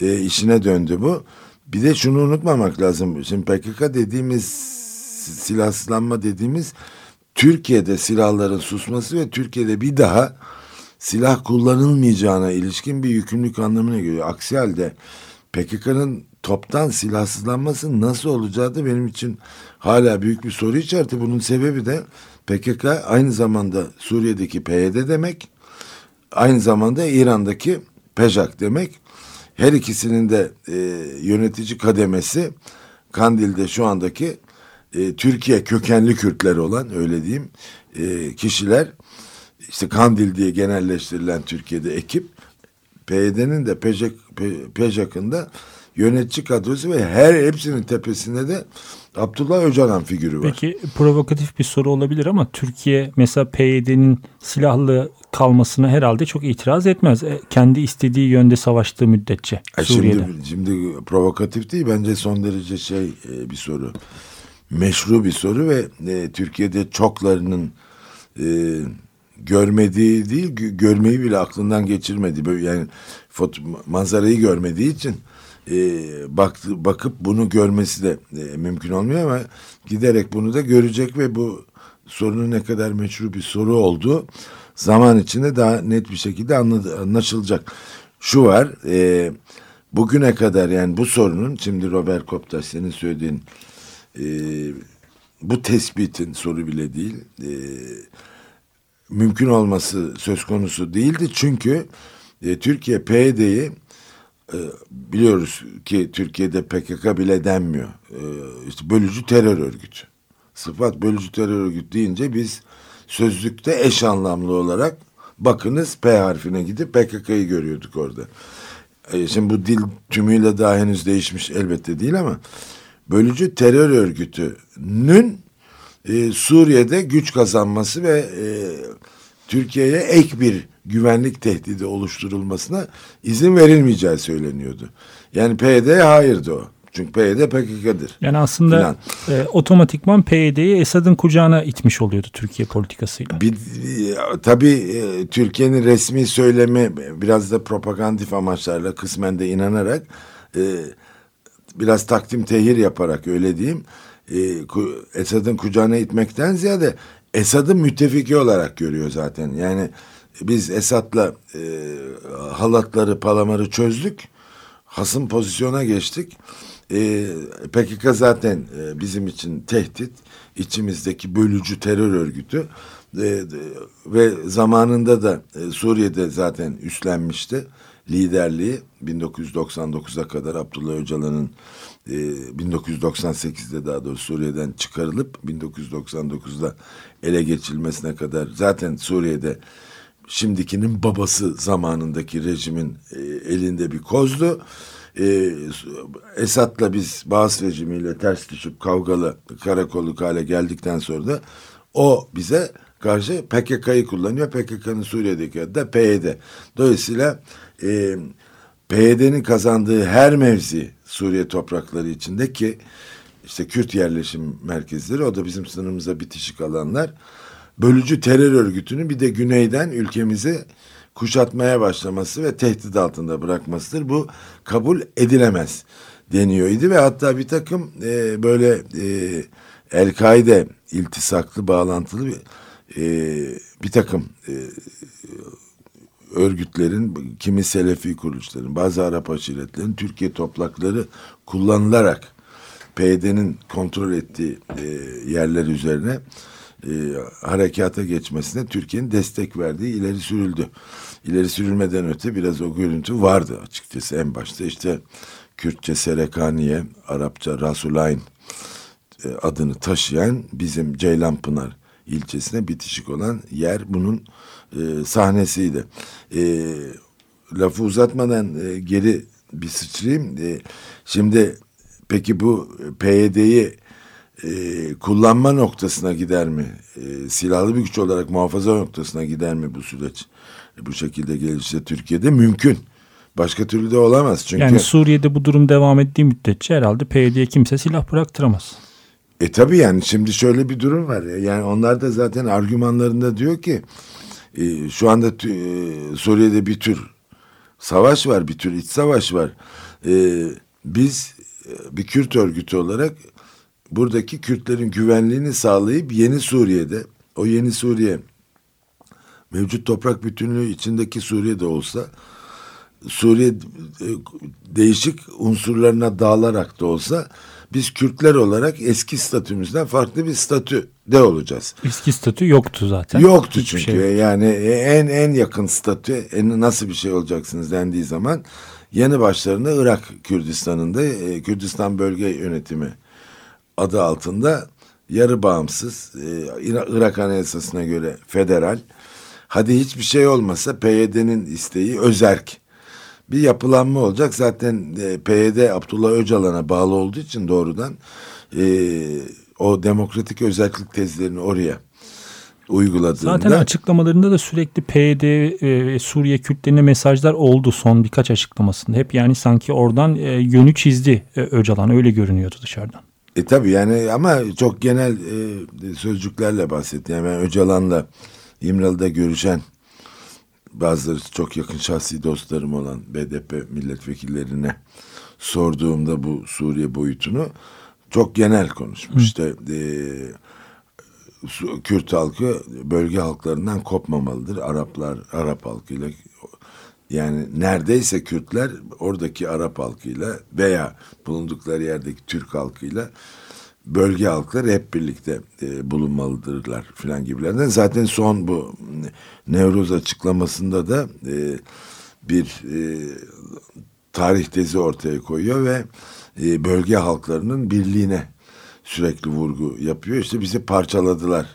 Speaker 18: e, işine döndü bu. Bir de şunu unutmamak lazım. Şimdi PKK dediğimiz silahsızlanma dediğimiz Türkiye'de silahların susması ve Türkiye'de bir daha silah kullanılmayacağına ilişkin bir yükümlülük anlamına geliyor. Aksi halde PKK'nın toptan silahsızlanması nasıl olacağı da benim için hala büyük bir soru işareti. Bunun sebebi de PKK aynı zamanda Suriye'deki PYD demek, aynı zamanda İran'daki PEJAK demek. Her ikisinin de e, yönetici kademesi Kandil'de şu andaki e, Türkiye kökenli Kürtler olan öyle diyeyim e, kişiler işte Kandil diye genelleştirilen Türkiye'de ekip PYD'nin de PEJAK, PEJAK'ın da yönetici kadrosu ve her hepsinin tepesinde de Abdullah Öcalan figürü var.
Speaker 2: Peki provokatif bir soru olabilir ama Türkiye mesela PYD'nin silahlı kalmasına herhalde çok itiraz etmez. E, kendi istediği yönde savaştığı müddetçe
Speaker 18: e Suriye'de. Şimdi, şimdi provokatif değil bence son derece şey e, bir soru. Meşru bir soru ve e, Türkiye'de çoklarının e, görmediği değil görmeyi bile aklından geçirmedi. Böyle yani foto, manzarayı görmediği için e, baktı, bakıp bunu görmesi de e, mümkün olmuyor ama giderek bunu da görecek ve bu sorunun ne kadar meşru bir soru olduğu zaman içinde daha net bir şekilde anlaşılacak. Şu var e, bugüne kadar yani bu sorunun şimdi Robert Koptaş senin söylediğin e, bu tespitin soru bile değil e, mümkün olması söz konusu değildi çünkü e, Türkiye PYD'yi e, biliyoruz ki Türkiye'de PKK bile denmiyor. E, işte bölücü terör örgütü. Sıfat bölücü terör örgütü deyince biz sözlükte eş anlamlı olarak bakınız P harfine gidip PKK'yı görüyorduk orada. Şimdi bu dil tümüyle daha henüz değişmiş elbette değil ama bölücü terör örgütünün e, Suriye'de güç kazanması ve e, Türkiye'ye ek bir güvenlik tehdidi oluşturulmasına izin verilmeyeceği söyleniyordu. Yani PYD hayırdı o. Çünkü PYD PKK'dır.
Speaker 2: Yani aslında e, otomatikman PYD'yi Esad'ın kucağına itmiş oluyordu Türkiye politikasıyla.
Speaker 18: Bir, e, tabii e, Türkiye'nin resmi söylemi biraz da propagandif amaçlarla kısmen de inanarak e, biraz takdim tehir yaparak öyle diyeyim e, Esad'ın kucağına itmekten ziyade Esad'ın müttefiki olarak görüyor zaten. Yani biz Esad'la e, halatları palamarı çözdük. Hasım pozisyona geçtik. E, PKK zaten e, bizim için tehdit. içimizdeki bölücü terör örgütü. E, e, ve zamanında da e, Suriye'de zaten üstlenmişti liderliği 1999'a kadar Abdullah Öcalan'ın e, 1998'de daha doğrusu Suriye'den çıkarılıp 1999'da ele geçirilmesine kadar zaten Suriye'de şimdikinin babası zamanındaki rejimin e, elinde bir kozdu. E, Esad'la biz Bağız rejimiyle ters düşüp kavgalı karakolluk hale geldikten sonra da o bize karşı PKK'yı kullanıyor. PKK'nın Suriye'deki adı da PYD. Dolayısıyla e, PYD'nin kazandığı her mevzi Suriye toprakları içinde ki işte Kürt yerleşim merkezleri o da bizim sınırımıza bitişik alanlar bölücü terör örgütünün bir de güneyden ülkemizi kuşatmaya başlaması ve tehdit altında bırakmasıdır. Bu kabul edilemez. deniyordu ve hatta bir takım e, böyle e, El-Kaide iltisaklı bağlantılı bir, e, bir takım e, örgütlerin kimi Selefi kuruluşların bazı Arap aşiretlerin Türkiye toprakları kullanılarak PYD'nin kontrol ettiği e, yerler üzerine e, harekata geçmesine Türkiye'nin destek verdiği ileri sürüldü. İleri sürülmeden öte biraz o görüntü vardı açıkçası en başta işte Kürtçe Serekaniye, Arapça Rasulayn e, adını taşıyan bizim Ceylanpınar ilçesine bitişik olan yer bunun e, sahnesiydi. E, lafı uzatmadan e, geri bir sıçrayayım. E, şimdi peki bu PYD'yi e, kullanma noktasına gider mi? E, silahlı bir güç olarak muhafaza noktasına gider mi bu süreç? E, bu şekilde gelirse Türkiye'de mümkün. Başka türlü de olamaz. Çünkü...
Speaker 2: Yani Suriye'de bu durum devam ettiği müddetçe herhalde PYD'ye kimse silah bıraktıramaz.
Speaker 18: E tabi yani şimdi şöyle bir durum var. Yani onlar da zaten argümanlarında diyor ki e, şu anda e, Suriye'de bir tür savaş var, bir tür iç savaş var. E, biz e, bir Kürt örgütü olarak buradaki Kürtlerin güvenliğini sağlayıp yeni Suriye'de o yeni Suriye mevcut toprak bütünlüğü içindeki Suriye'de olsa Suriye e, değişik unsurlarına dağılarak da olsa biz Kürtler olarak eski statümüzden farklı bir statü de olacağız.
Speaker 2: Eski statü yoktu zaten.
Speaker 18: Yoktu Hiçbir çünkü şey yani en en yakın statü en nasıl bir şey olacaksınız dendiği zaman yanı başlarında Irak Kürdistan'ında e, Kürdistan Bölge Yönetimi adı altında yarı bağımsız e, Irak Anayasası'na göre federal hadi hiçbir şey olmasa PYD'nin isteği özerk bir yapılanma olacak. Zaten e, PYD Abdullah Öcalan'a bağlı olduğu için doğrudan e, o demokratik özellik tezlerini oraya uyguladığında.
Speaker 2: Zaten açıklamalarında da sürekli PYD ve Suriye Kürtlerine mesajlar oldu son birkaç açıklamasında. Hep yani sanki oradan e, yönü çizdi e, Öcalan öyle görünüyordu dışarıdan.
Speaker 18: E tabi yani ama çok genel e, sözcüklerle bahsetti. Yani ben Öcalan'la İmralı'da görüşen bazıları çok yakın şahsi dostlarım olan BDP milletvekillerine sorduğumda bu Suriye boyutunu çok genel konuşmuş. İşte e, Kürt halkı bölge halklarından kopmamalıdır. Araplar Arap halkıyla yani neredeyse Kürtler oradaki Arap halkıyla veya bulundukları yerdeki Türk halkıyla bölge halkları hep birlikte e, bulunmalıdırlar filan gibilerden. Zaten son bu Nevruz açıklamasında da e, bir e, tarih tezi ortaya koyuyor ve e, bölge halklarının birliğine sürekli vurgu yapıyor. İşte bizi parçaladılar,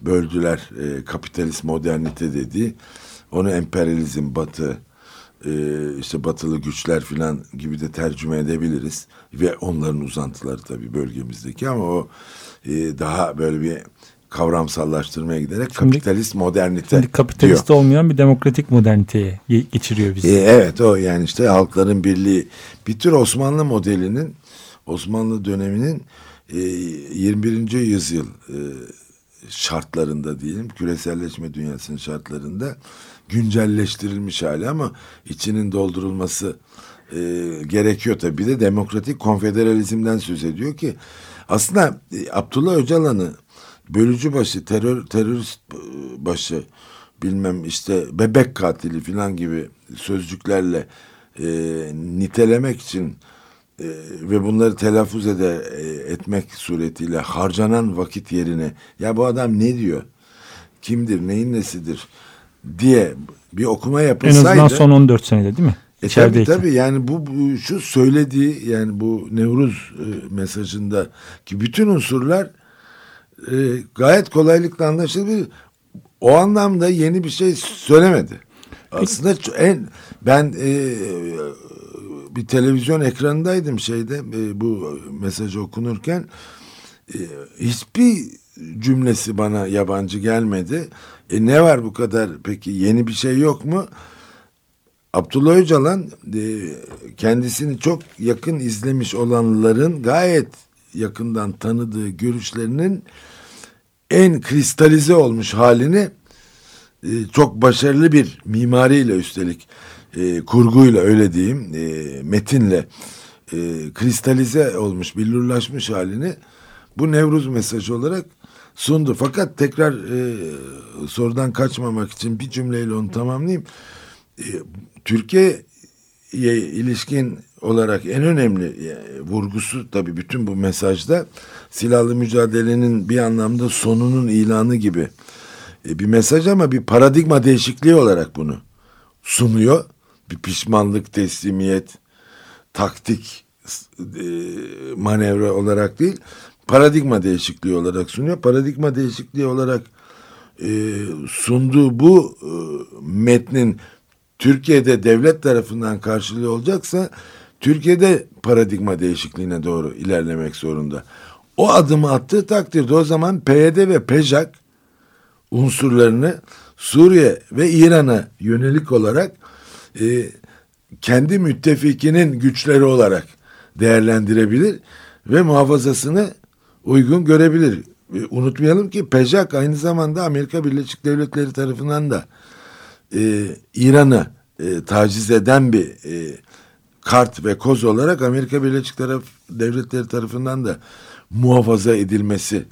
Speaker 18: böldüler, e, kapitalist modernite dediği. Onu emperyalizm, batı, e, işte batılı güçler filan gibi de tercüme edebiliriz. Ve onların uzantıları tabii bölgemizdeki ama o e, daha böyle bir kavramsallaştırmaya giderek şimdi, kapitalist modernite şimdi
Speaker 2: kapitalist diyor. olmayan bir demokratik moderniteye geçiriyor bizi.
Speaker 18: E, evet o yani işte halkların birliği bir tür Osmanlı modelinin Osmanlı döneminin e, 21. yüzyıl e, şartlarında diyelim küreselleşme dünyasının şartlarında güncelleştirilmiş hali ama içinin doldurulması e, gerekiyor tabii. Bir de demokratik konfederalizmden söz ediyor ki aslında e, Abdullah Öcalan'ı bölücü başı, terör terörist e, başı bilmem işte bebek katili falan gibi sözcüklerle e, nitelemek için e, ve bunları telaffuz eder, e, etmek suretiyle harcanan vakit yerine ya bu adam ne diyor? Kimdir? Neyin nesidir? Diye bir okuma yapılsaydı.
Speaker 2: En azından son 14 senede değil mi?
Speaker 18: E tabii tabii yani bu, bu şu söylediği yani bu Nevruz e, mesajında ki bütün unsurlar e, gayet kolaylıkla anlaşılabilir. O anlamda yeni bir şey söylemedi. Aslında en ben e, bir televizyon ekranındaydım şeyde e, bu mesaj okunurken e, hiçbir cümlesi bana yabancı gelmedi. E ne var bu kadar peki yeni bir şey yok mu? Abdullah Öcalan e, kendisini çok yakın izlemiş olanların gayet yakından tanıdığı görüşlerinin en kristalize olmuş halini e, çok başarılı bir mimariyle üstelik e, kurguyla öyle diyeyim e, metinle e, kristalize olmuş, billurlaşmış halini bu Nevruz mesajı olarak sundu. Fakat tekrar e, sorudan kaçmamak için bir cümleyle onu tamamlayayım. E, Türkiye'ye ilişkin olarak en önemli e, vurgusu tabii bütün bu mesajda silahlı mücadelenin bir anlamda sonunun ilanı gibi e, bir mesaj ama bir paradigma değişikliği olarak bunu sunuyor. Bir pişmanlık, teslimiyet, taktik e, manevra olarak değil, paradigma değişikliği olarak sunuyor. Paradigma değişikliği olarak e, sunduğu bu e, metnin Türkiye'de devlet tarafından karşılığı olacaksa Türkiye'de paradigma değişikliğine doğru ilerlemek zorunda. O adımı attığı takdirde o zaman PYD ve PEJAK unsurlarını Suriye ve İran'a yönelik olarak e, kendi müttefikinin güçleri olarak değerlendirebilir ve muhafazasını uygun görebilir. E, unutmayalım ki PEJAK aynı zamanda Amerika Birleşik Devletleri tarafından da e, İran'ı e, taciz eden bir e, kart ve koz olarak Amerika Birleşik taraf, Devletleri tarafından da muhafaza edilmesi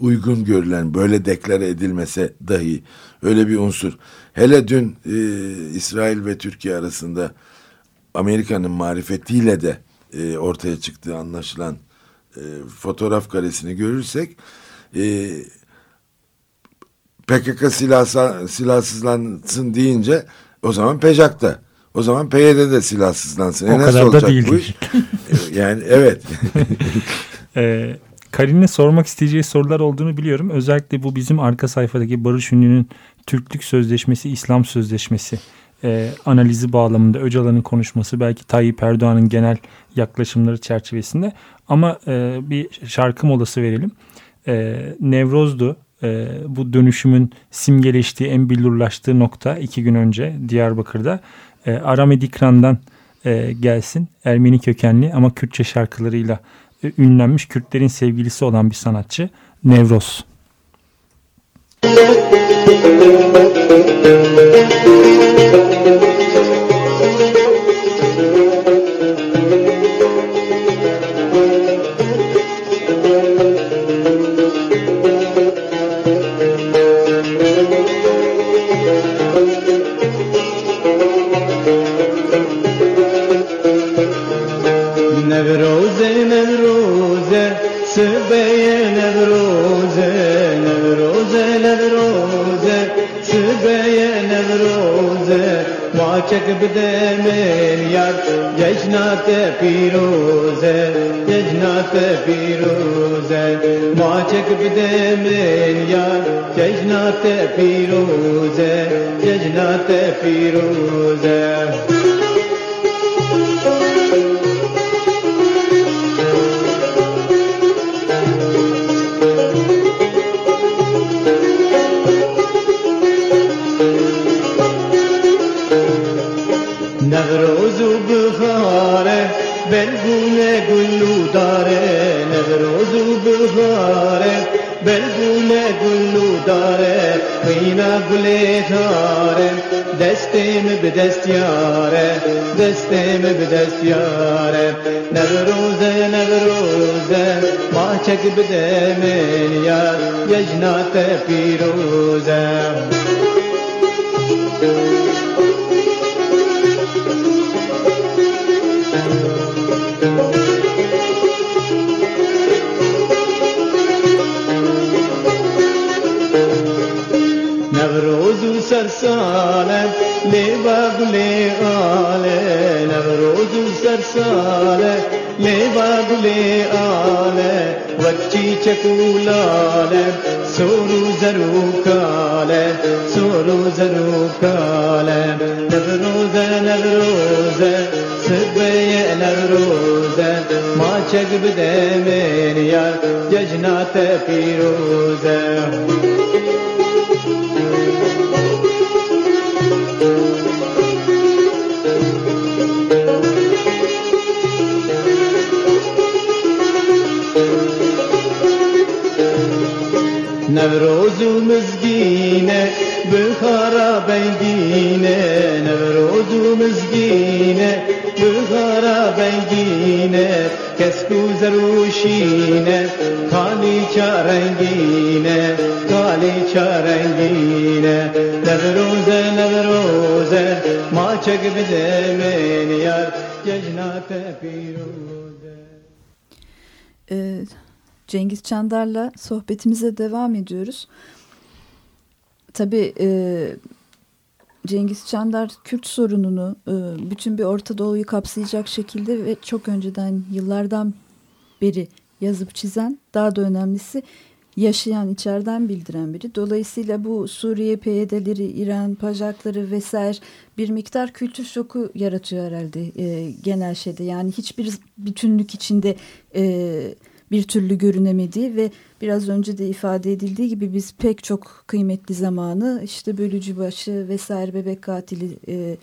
Speaker 18: uygun görülen böyle deklare edilmese dahi öyle bir unsur. Hele dün e, İsrail ve Türkiye arasında Amerika'nın marifetiyle de e, ortaya çıktığı anlaşılan e, fotoğraf karesini görürsek e, PKK silahsa, silahsızlansın deyince o zaman PEJAK da o zaman PYD de silahsızlansın.
Speaker 2: O e kadar da değil. Bu iş?
Speaker 18: yani evet.
Speaker 2: e, Karin'e sormak isteyeceği sorular olduğunu biliyorum. Özellikle bu bizim arka sayfadaki Barış Ünlü'nün Türklük Sözleşmesi, İslam Sözleşmesi e, analizi bağlamında Öcalan'ın konuşması belki Tayyip Erdoğan'ın genel yaklaşımları çerçevesinde ama e, bir şarkı molası verelim. E, Nevroz'du e, bu dönüşümün simgeleştiği en billurlaştığı nokta iki gün önce Diyarbakır'da e, Arame Dikran'dan e, gelsin Ermeni kökenli ama Kürtçe şarkılarıyla e, ünlenmiş Kürtlerin sevgilisi olan bir sanatçı Nevroz.
Speaker 19: چک جشنات پیروز جشنات پیروز ما چک بدے من یار جشنات پیروز جشنات پیروز dibbed sebebi de Kalika rengine, kalika rengine. Nevruze, nevruze, maçek bize meniyar Cecnate piruze
Speaker 3: ee, Cengiz Çandar'la sohbetimize devam ediyoruz. Tabii e, Cengiz Çandar Kürt sorununu e, bütün bir Orta Doğu'yu kapsayacak şekilde ve çok önceden yıllardan beri yazıp çizen daha da önemlisi yaşayan içeriden bildiren biri. Dolayısıyla bu Suriye PYD'leri, İran pajakları vesaire bir miktar kültür şoku yaratıyor herhalde e, genel şeyde. Yani hiçbir bütünlük içinde e, bir türlü görünemediği ve biraz önce de ifade edildiği gibi biz pek çok kıymetli zamanı işte bölücü başı vesaire bebek katili e,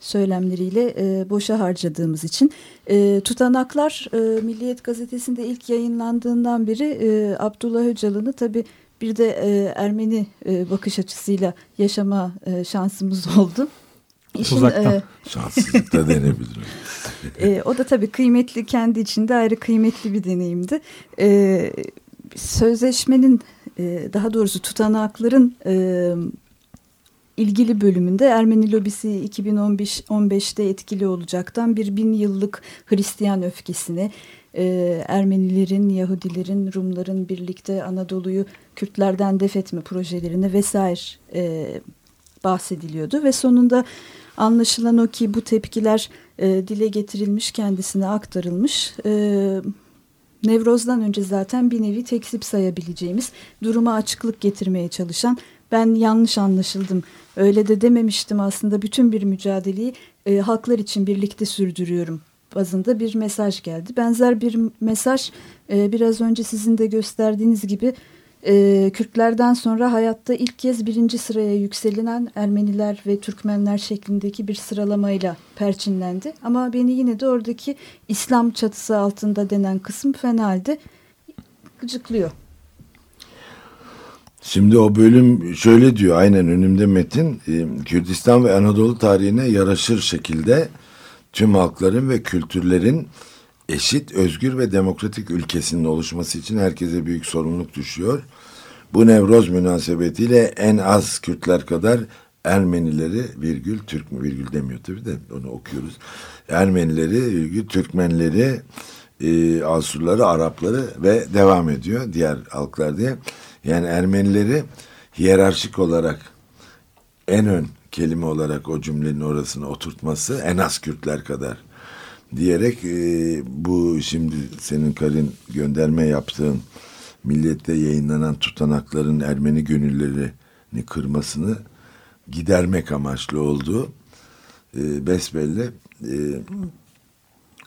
Speaker 3: söylemleriyle e, boşa harcadığımız için. E, tutanaklar e, Milliyet Gazetesi'nde ilk yayınlandığından beri e, Abdullah Öcalan'ı tabi bir de e, Ermeni e, bakış açısıyla yaşama e, şansımız oldu.
Speaker 18: İşin, Uzaktan. E, Şanssızlık da denebilir.
Speaker 3: e, o da tabii kıymetli kendi içinde ayrı kıymetli bir deneyimdi. E, sözleşmenin e, daha doğrusu tutanakların e, ilgili bölümünde Ermeni lobisi 2015'te etkili olacaktan bir bin yıllık Hristiyan öfkesine e, Ermenilerin, Yahudilerin, Rumların birlikte Anadolu'yu Kürtlerden def etme projelerine vesaire e, bahsediliyordu ve sonunda anlaşılan o ki bu tepkiler e, dile getirilmiş kendisine aktarılmış. E, Nevroz'dan önce zaten bir nevi tekzip sayabileceğimiz duruma açıklık getirmeye çalışan ben yanlış anlaşıldım öyle de dememiştim aslında bütün bir mücadeleyi e, halklar için birlikte sürdürüyorum bazında bir mesaj geldi. Benzer bir mesaj e, biraz önce sizin de gösterdiğiniz gibi e, Kürtlerden sonra hayatta ilk kez birinci sıraya yükselilen Ermeniler ve Türkmenler şeklindeki bir sıralamayla perçinlendi. Ama beni yine de oradaki İslam çatısı altında denen kısım fena halde gıcıklıyor.
Speaker 18: Şimdi o bölüm şöyle diyor aynen önümde metin e, Kürdistan ve Anadolu tarihine yaraşır şekilde tüm halkların ve kültürlerin eşit, özgür ve demokratik ülkesinin oluşması için herkese büyük sorumluluk düşüyor. Bu Nevroz münasebetiyle en az Kürtler kadar Ermenileri virgül Türk mü virgül demiyor tabi de onu okuyoruz. Ermenileri virgül Türkmenleri e, Asurları Arapları ve devam ediyor diğer halklar diye. Yani Ermenileri hiyerarşik olarak en ön kelime olarak o cümlenin orasına oturtması en az Kürtler kadar diyerek e, bu şimdi senin Karin gönderme yaptığın millette yayınlanan tutanakların Ermeni gönüllerini kırmasını gidermek amaçlı olduğu e, besbelli e,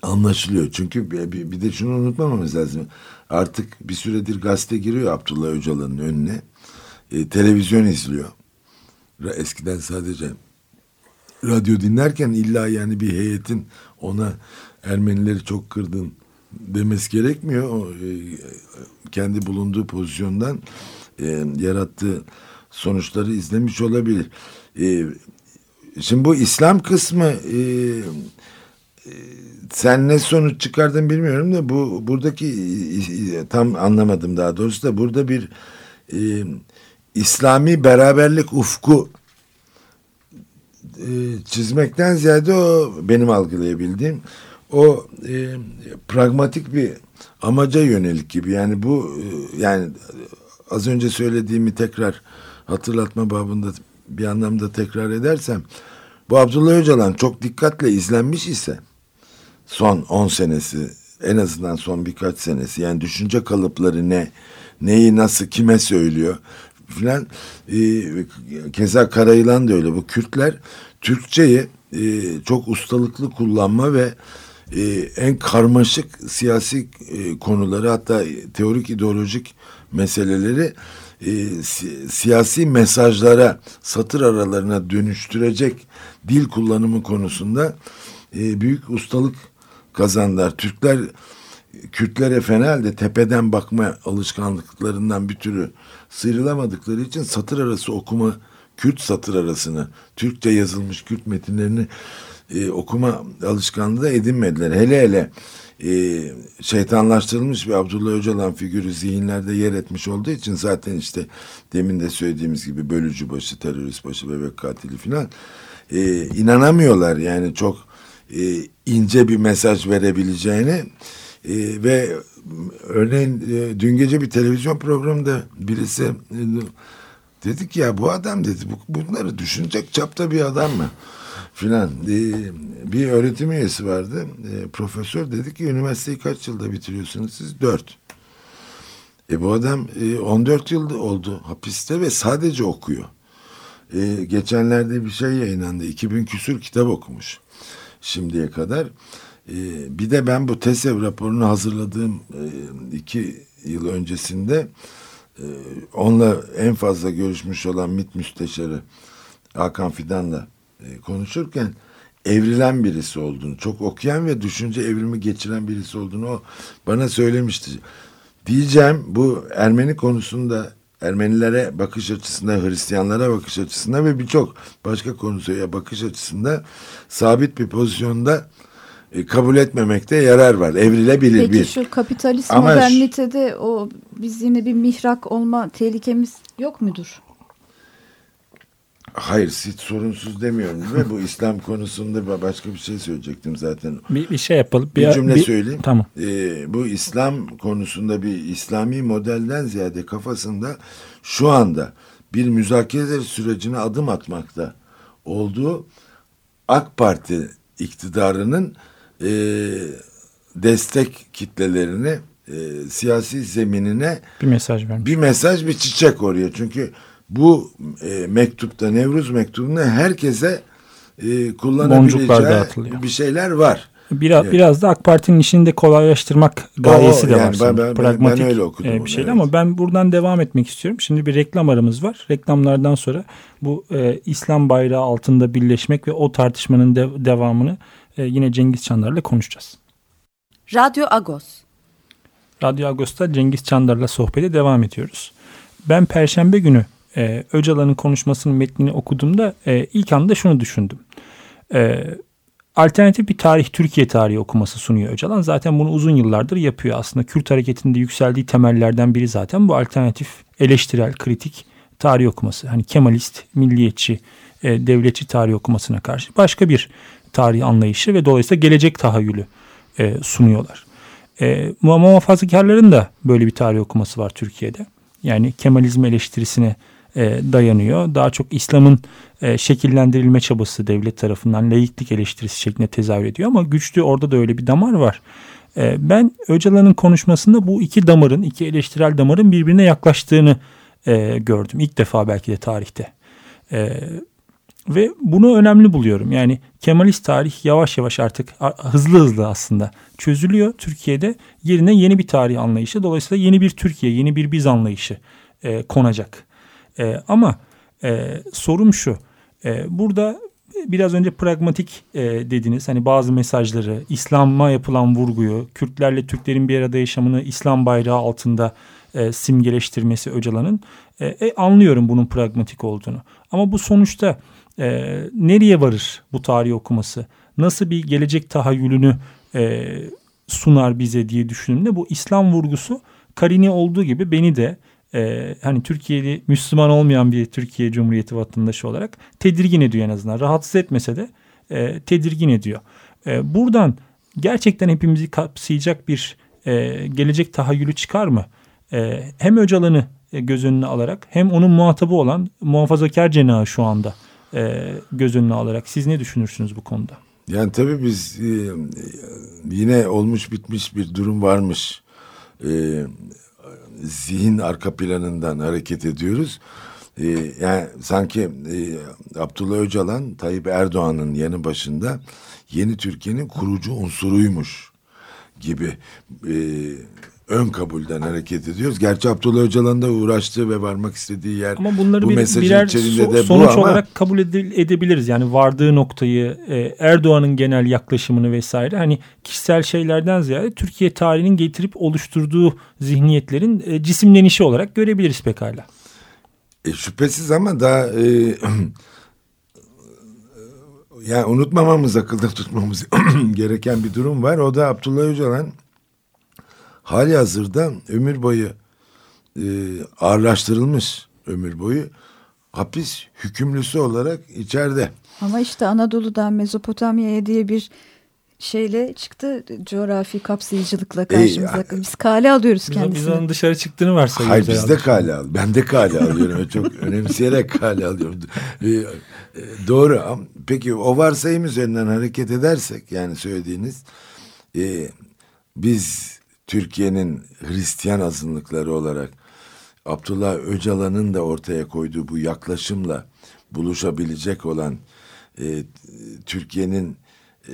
Speaker 18: anlaşılıyor. Çünkü bir, bir de şunu unutmamamız lazım. Artık bir süredir gazete giriyor Abdullah Öcalan'ın önüne. E, televizyon izliyor. Eskiden sadece radyo dinlerken illa yani bir heyetin ona Ermenileri çok kırdın demesi gerekmiyor. O, e, kendi bulunduğu pozisyondan e, yarattığı sonuçları izlemiş olabilir. E, şimdi bu İslam kısmı e, e, sen ne sonuç çıkardın bilmiyorum da bu buradaki tam anlamadım daha doğrusu da burada bir e, İslami beraberlik ufku e, çizmekten ziyade o benim algılayabildiğim o e, pragmatik bir amaca yönelik gibi. Yani bu e, yani az önce söylediğimi tekrar hatırlatma babında bir anlamda tekrar edersem bu Abdullah Öcalan çok dikkatle izlenmiş ise son 10 senesi en azından son birkaç senesi yani düşünce kalıpları ne neyi nasıl kime söylüyor filan e, keza Karayılan da öyle. Bu Kürtler Türkçeyi e, çok ustalıklı kullanma ve e, en karmaşık siyasi e, konuları hatta teorik ideolojik meseleleri e, si, siyasi mesajlara satır aralarına dönüştürecek dil kullanımı konusunda e, büyük ustalık kazandılar. Türkler Kürtlere fena halde tepeden bakma alışkanlıklarından bir türü sıyrılamadıkları için satır arası okuma Kürt satır arasını, Türkçe yazılmış Kürt metinlerini e, okuma alışkanlığı da edinmediler. Hele hele e, şeytanlaştırılmış bir Abdullah Öcalan figürü zihinlerde yer etmiş olduğu için zaten işte demin de söylediğimiz gibi bölücü başı, terörist başı, bebek katili filan e, inanamıyorlar yani çok e, ince bir mesaj verebileceğine e, ve örneğin e, dün gece bir televizyon programında birisi e, dedi ki ya bu adam dedi bu, bunları düşünecek çapta bir adam mı? filan e, bir öğretim üyesi vardı. E, profesör dedi ki üniversiteyi kaç yılda bitiriyorsunuz siz? Dört. E bu adam e, 14 yılda oldu hapiste ve sadece okuyor. E, geçenlerde bir şey yayınlandı. 2000 küsür kitap okumuş şimdiye kadar. E, bir de ben bu TESEV raporunu hazırladığım e, iki yıl öncesinde e, onunla en fazla görüşmüş olan MİT müsteşarı Hakan Fidan'la e, konuşurken evrilen birisi olduğunu, çok okuyan ve düşünce evrimi geçiren birisi olduğunu o bana söylemişti. Diyeceğim bu Ermeni konusunda Ermenilere bakış açısında, Hristiyanlara bakış açısında ve birçok başka konuya bakış açısında sabit bir pozisyonda e, kabul etmemekte yarar var. Evrilebilir
Speaker 3: Peki
Speaker 18: bir.
Speaker 3: şu kapitalist
Speaker 18: Ama
Speaker 3: modernitede o biz yine bir mihrak olma tehlikemiz yok mudur?
Speaker 18: Hayır sit sorunsuz demiyorum ve bu İslam konusunda başka bir şey söyleyecektim zaten.
Speaker 2: Bir, bir şey yapalım.
Speaker 18: Bir, cümle
Speaker 2: bir,
Speaker 18: söyleyeyim.
Speaker 2: Tamam.
Speaker 18: Ee, bu İslam konusunda bir İslami modelden ziyade kafasında şu anda bir müzakere sürecine adım atmakta olduğu AK Parti iktidarının e, destek kitlelerini e, siyasi zeminine
Speaker 2: bir mesaj vermiş.
Speaker 18: Bir mesaj bir çiçek oraya. Çünkü bu e, mektupta Nevruz mektubunda herkese e, kullanabileceği bir şeyler var.
Speaker 2: Biraz,
Speaker 18: evet.
Speaker 2: biraz da AK Parti'nin işini de kolaylaştırmak gayesi
Speaker 18: o,
Speaker 2: de
Speaker 18: yani
Speaker 2: var.
Speaker 18: Ben, ben,
Speaker 2: Pragmatik
Speaker 18: ben öyle okudum.
Speaker 2: e, bir şey
Speaker 18: evet.
Speaker 2: ama ben buradan devam etmek istiyorum. Şimdi bir reklam aramız var. Reklamlardan sonra bu e, İslam bayrağı altında birleşmek ve o tartışmanın de, devamını e, yine Cengiz Çandar'la konuşacağız.
Speaker 1: Radyo Agos.
Speaker 2: Radyo Agos'ta Cengiz Çandar'la sohbete devam ediyoruz. Ben Perşembe günü e, Öcalan'ın konuşmasının metnini okuduğumda e, ilk anda şunu düşündüm. E, alternatif bir tarih, Türkiye tarihi okuması sunuyor Öcalan. Zaten bunu uzun yıllardır yapıyor. Aslında Kürt hareketinde yükseldiği temellerden biri zaten bu alternatif, eleştirel, kritik tarih okuması. Hani Kemalist, milliyetçi, e, devletçi tarih okumasına karşı başka bir tarih anlayışı ve dolayısıyla gelecek tahayyülü e, sunuyorlar. E, muhafazakarların da böyle bir tarih okuması var Türkiye'de. Yani Kemalizm eleştirisine e, dayanıyor. Daha çok İslam'ın e, şekillendirilme çabası devlet tarafından laiklik eleştirisi şeklinde tezahür ediyor ama güçlü orada da öyle bir damar var. E, ben Öcalan'ın konuşmasında bu iki damarın, iki eleştirel damarın birbirine yaklaştığını e, gördüm. İlk defa belki de tarihte. E, ve bunu önemli buluyorum. Yani Kemalist tarih yavaş yavaş artık hızlı hızlı aslında çözülüyor Türkiye'de. Yerine yeni bir tarih anlayışı dolayısıyla yeni bir Türkiye, yeni bir biz anlayışı e, konacak. E, ama e, sorum şu. E, burada biraz önce pragmatik e, dediniz. Hani bazı mesajları, İslam'a yapılan vurguyu, Kürtlerle Türklerin bir arada yaşamını İslam bayrağı altında e, simgeleştirmesi Öcalan'ın. E, e, anlıyorum bunun pragmatik olduğunu. Ama bu sonuçta e, nereye varır bu tarih okuması? Nasıl bir gelecek tahayyülünü e, sunar bize diye düşündüğümde bu İslam vurgusu Karini olduğu gibi beni de e, hani Türkiye'li Müslüman olmayan bir Türkiye Cumhuriyeti vatandaşı olarak tedirgin ediyor en azından. Rahatsız etmese de e, tedirgin ediyor. E, buradan gerçekten hepimizi kapsayacak bir e, gelecek tahayyülü çıkar mı? E, hem Öcalan'ı e, göz önüne alarak hem onun muhatabı olan muhafazakar cenahı şu anda e, göz önüne alarak siz ne düşünürsünüz bu konuda?
Speaker 18: Yani tabii biz e, yine olmuş bitmiş bir durum varmış. E, zihin arka planından hareket ediyoruz. E, yani sanki e, Abdullah Öcalan Tayyip Erdoğan'ın yanı başında yeni Türkiye'nin kurucu unsuruymuş gibi e, ön kabulden hareket ediyoruz. Gerçi Abdullah Öcalan'ın da uğraştığı ve varmak istediği yer
Speaker 2: ama bunları
Speaker 18: bu
Speaker 2: bir,
Speaker 18: mesajın
Speaker 2: birer
Speaker 18: içerisinde
Speaker 2: so,
Speaker 18: de
Speaker 2: sonuç
Speaker 18: bu ama
Speaker 2: olarak kabul edebiliriz. Yani vardığı noktayı e, Erdoğan'ın genel yaklaşımını vesaire hani kişisel şeylerden ziyade Türkiye tarihinin getirip oluşturduğu zihniyetlerin e, cisimlenişi olarak görebiliriz pekala.
Speaker 18: E, şüphesiz ama daha e, yani unutmamamız, akılda tutmamız gereken bir durum var. O da Abdullah Öcalan hali hazırda ömür boyu e, ağırlaştırılmış ömür boyu hapis hükümlüsü olarak içeride.
Speaker 3: Ama işte Anadolu'dan Mezopotamya'ya diye bir şeyle çıktı coğrafi kapsayıcılıkla karşımıza. E, biz kale alıyoruz
Speaker 2: biz,
Speaker 3: kendisini.
Speaker 2: Biz onun dışarı çıktığını varsayıyoruz.
Speaker 18: Hayır biz de kale al. Ben de kale alıyorum. Çok önemseyerek kale alıyorum. E, e, doğru. Peki o varsayım üzerinden hareket edersek yani söylediğiniz e, biz Türkiye'nin Hristiyan azınlıkları olarak Abdullah Öcalan'ın da ortaya koyduğu bu yaklaşımla buluşabilecek olan e, Türkiye'nin e,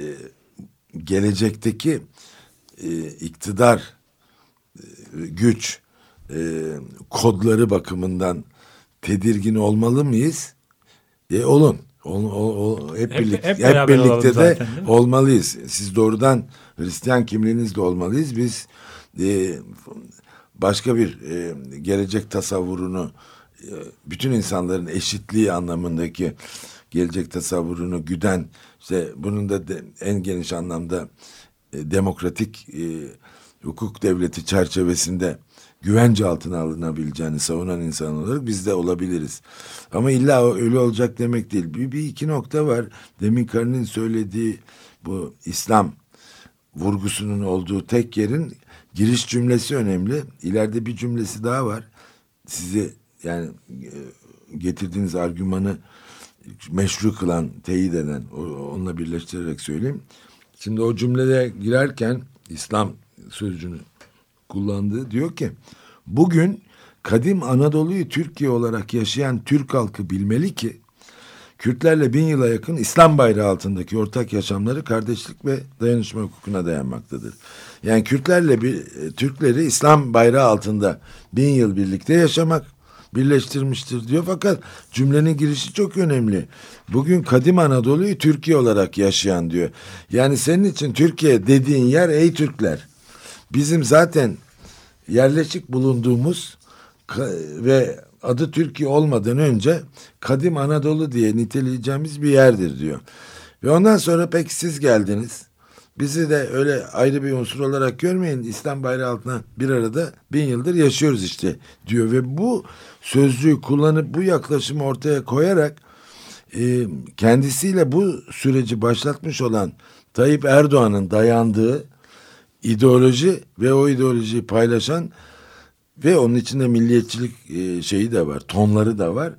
Speaker 18: gelecekteki e, iktidar e, güç e, kodları bakımından tedirgin olmalı mıyız? E, olun. O, o, o, hep, hep, birlik, hep, hep birlikte de zaten, olmalıyız. Siz doğrudan Hristiyan kimliğinizle olmalıyız. Biz e, başka bir e, gelecek tasavvurunu e, bütün insanların eşitliği anlamındaki gelecek tasavvurunu güden işte bunun da de, en geniş anlamda e, demokratik e, hukuk devleti çerçevesinde güvence altına alınabileceğini savunan insan olarak biz de olabiliriz. Ama illa öyle olacak demek değil. Bir, bir iki nokta var. Demin Karın'ın söylediği bu İslam vurgusunun olduğu tek yerin giriş cümlesi önemli. İleride bir cümlesi daha var. Sizi yani e, getirdiğiniz argümanı meşru kılan, teyit eden, onunla birleştirerek söyleyeyim. Şimdi o cümlede girerken İslam sözcüğünü kullandığı diyor ki bugün kadim Anadolu'yu Türkiye olarak yaşayan Türk halkı bilmeli ki Kürtlerle bin yıla yakın İslam bayrağı altındaki ortak yaşamları kardeşlik ve dayanışma hukukuna dayanmaktadır. Yani Kürtlerle bir, Türkleri İslam bayrağı altında bin yıl birlikte yaşamak birleştirmiştir diyor. Fakat cümlenin girişi çok önemli. Bugün kadim Anadolu'yu Türkiye olarak yaşayan diyor. Yani senin için Türkiye dediğin yer ey Türkler. Bizim zaten yerleşik bulunduğumuz ve adı Türkiye olmadan önce kadim Anadolu diye niteleyeceğimiz bir yerdir diyor. Ve ondan sonra peki siz geldiniz. Bizi de öyle ayrı bir unsur olarak görmeyin. İslam bayrağı altına bir arada bin yıldır yaşıyoruz işte diyor. Ve bu sözcüğü kullanıp bu yaklaşımı ortaya koyarak e, kendisiyle bu süreci başlatmış olan Tayyip Erdoğan'ın dayandığı ideoloji ve o ideolojiyi paylaşan ve onun içinde milliyetçilik e, şeyi de var, tonları da var.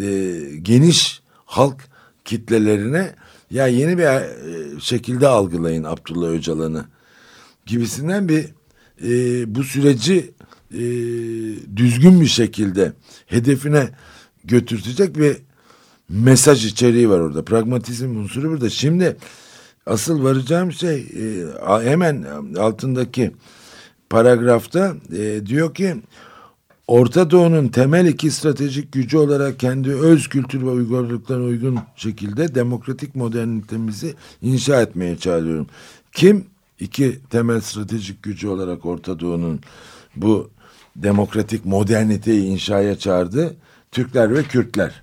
Speaker 18: E, geniş halk kitlelerine ya yeni bir e, şekilde algılayın Abdullah Öcalan'ı gibisinden bir bu süreci düzgün bir şekilde hedefine götürtecek bir mesaj içeriği var orada. Pragmatizm unsuru burada. Şimdi asıl varacağım şey e, hemen altındaki paragrafta e, diyor ki Orta Doğu'nun temel iki stratejik gücü olarak kendi öz kültür ve uygarlıklarına uygun şekilde demokratik modernitemizi inşa etmeye çağırıyorum. Kim iki temel stratejik gücü olarak Orta Doğu'nun bu demokratik moderniteyi inşaya çağırdı? Türkler ve Kürtler.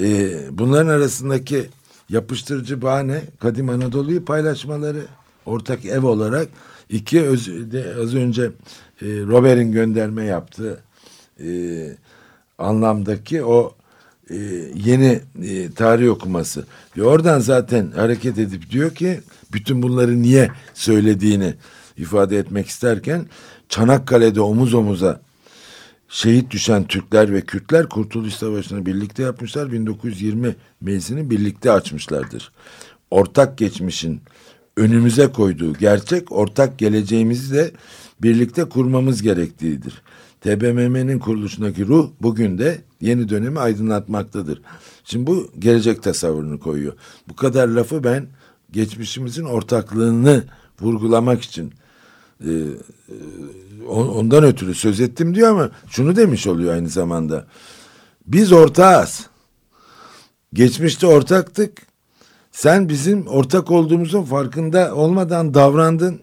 Speaker 18: Ee, bunların arasındaki yapıştırıcı bahane kadim Anadolu'yu paylaşmaları ortak ev olarak iki öz, de, az önce e, Robert'in gönderme yaptığı e, anlamdaki o e, yeni e, tarih okuması. Ve oradan zaten hareket edip diyor ki bütün bunları niye söylediğini ifade etmek isterken Çanakkale'de omuz omuza şehit düşen Türkler ve Kürtler Kurtuluş Savaşı'nı birlikte yapmışlar. 1920 meclisini birlikte açmışlardır. Ortak geçmişin önümüze koyduğu gerçek ortak geleceğimizi de birlikte kurmamız gerektiğidir. TBMM'nin kuruluşundaki ruh bugün de yeni dönemi aydınlatmaktadır. Şimdi bu gelecek tasavvurunu koyuyor. Bu kadar lafı ben geçmişimizin ortaklığını vurgulamak için e, e, ondan ötürü söz ettim diyor ama şunu demiş oluyor aynı zamanda. Biz ortağız. Geçmişte ortaktık. Sen bizim ortak olduğumuzun farkında olmadan davrandın.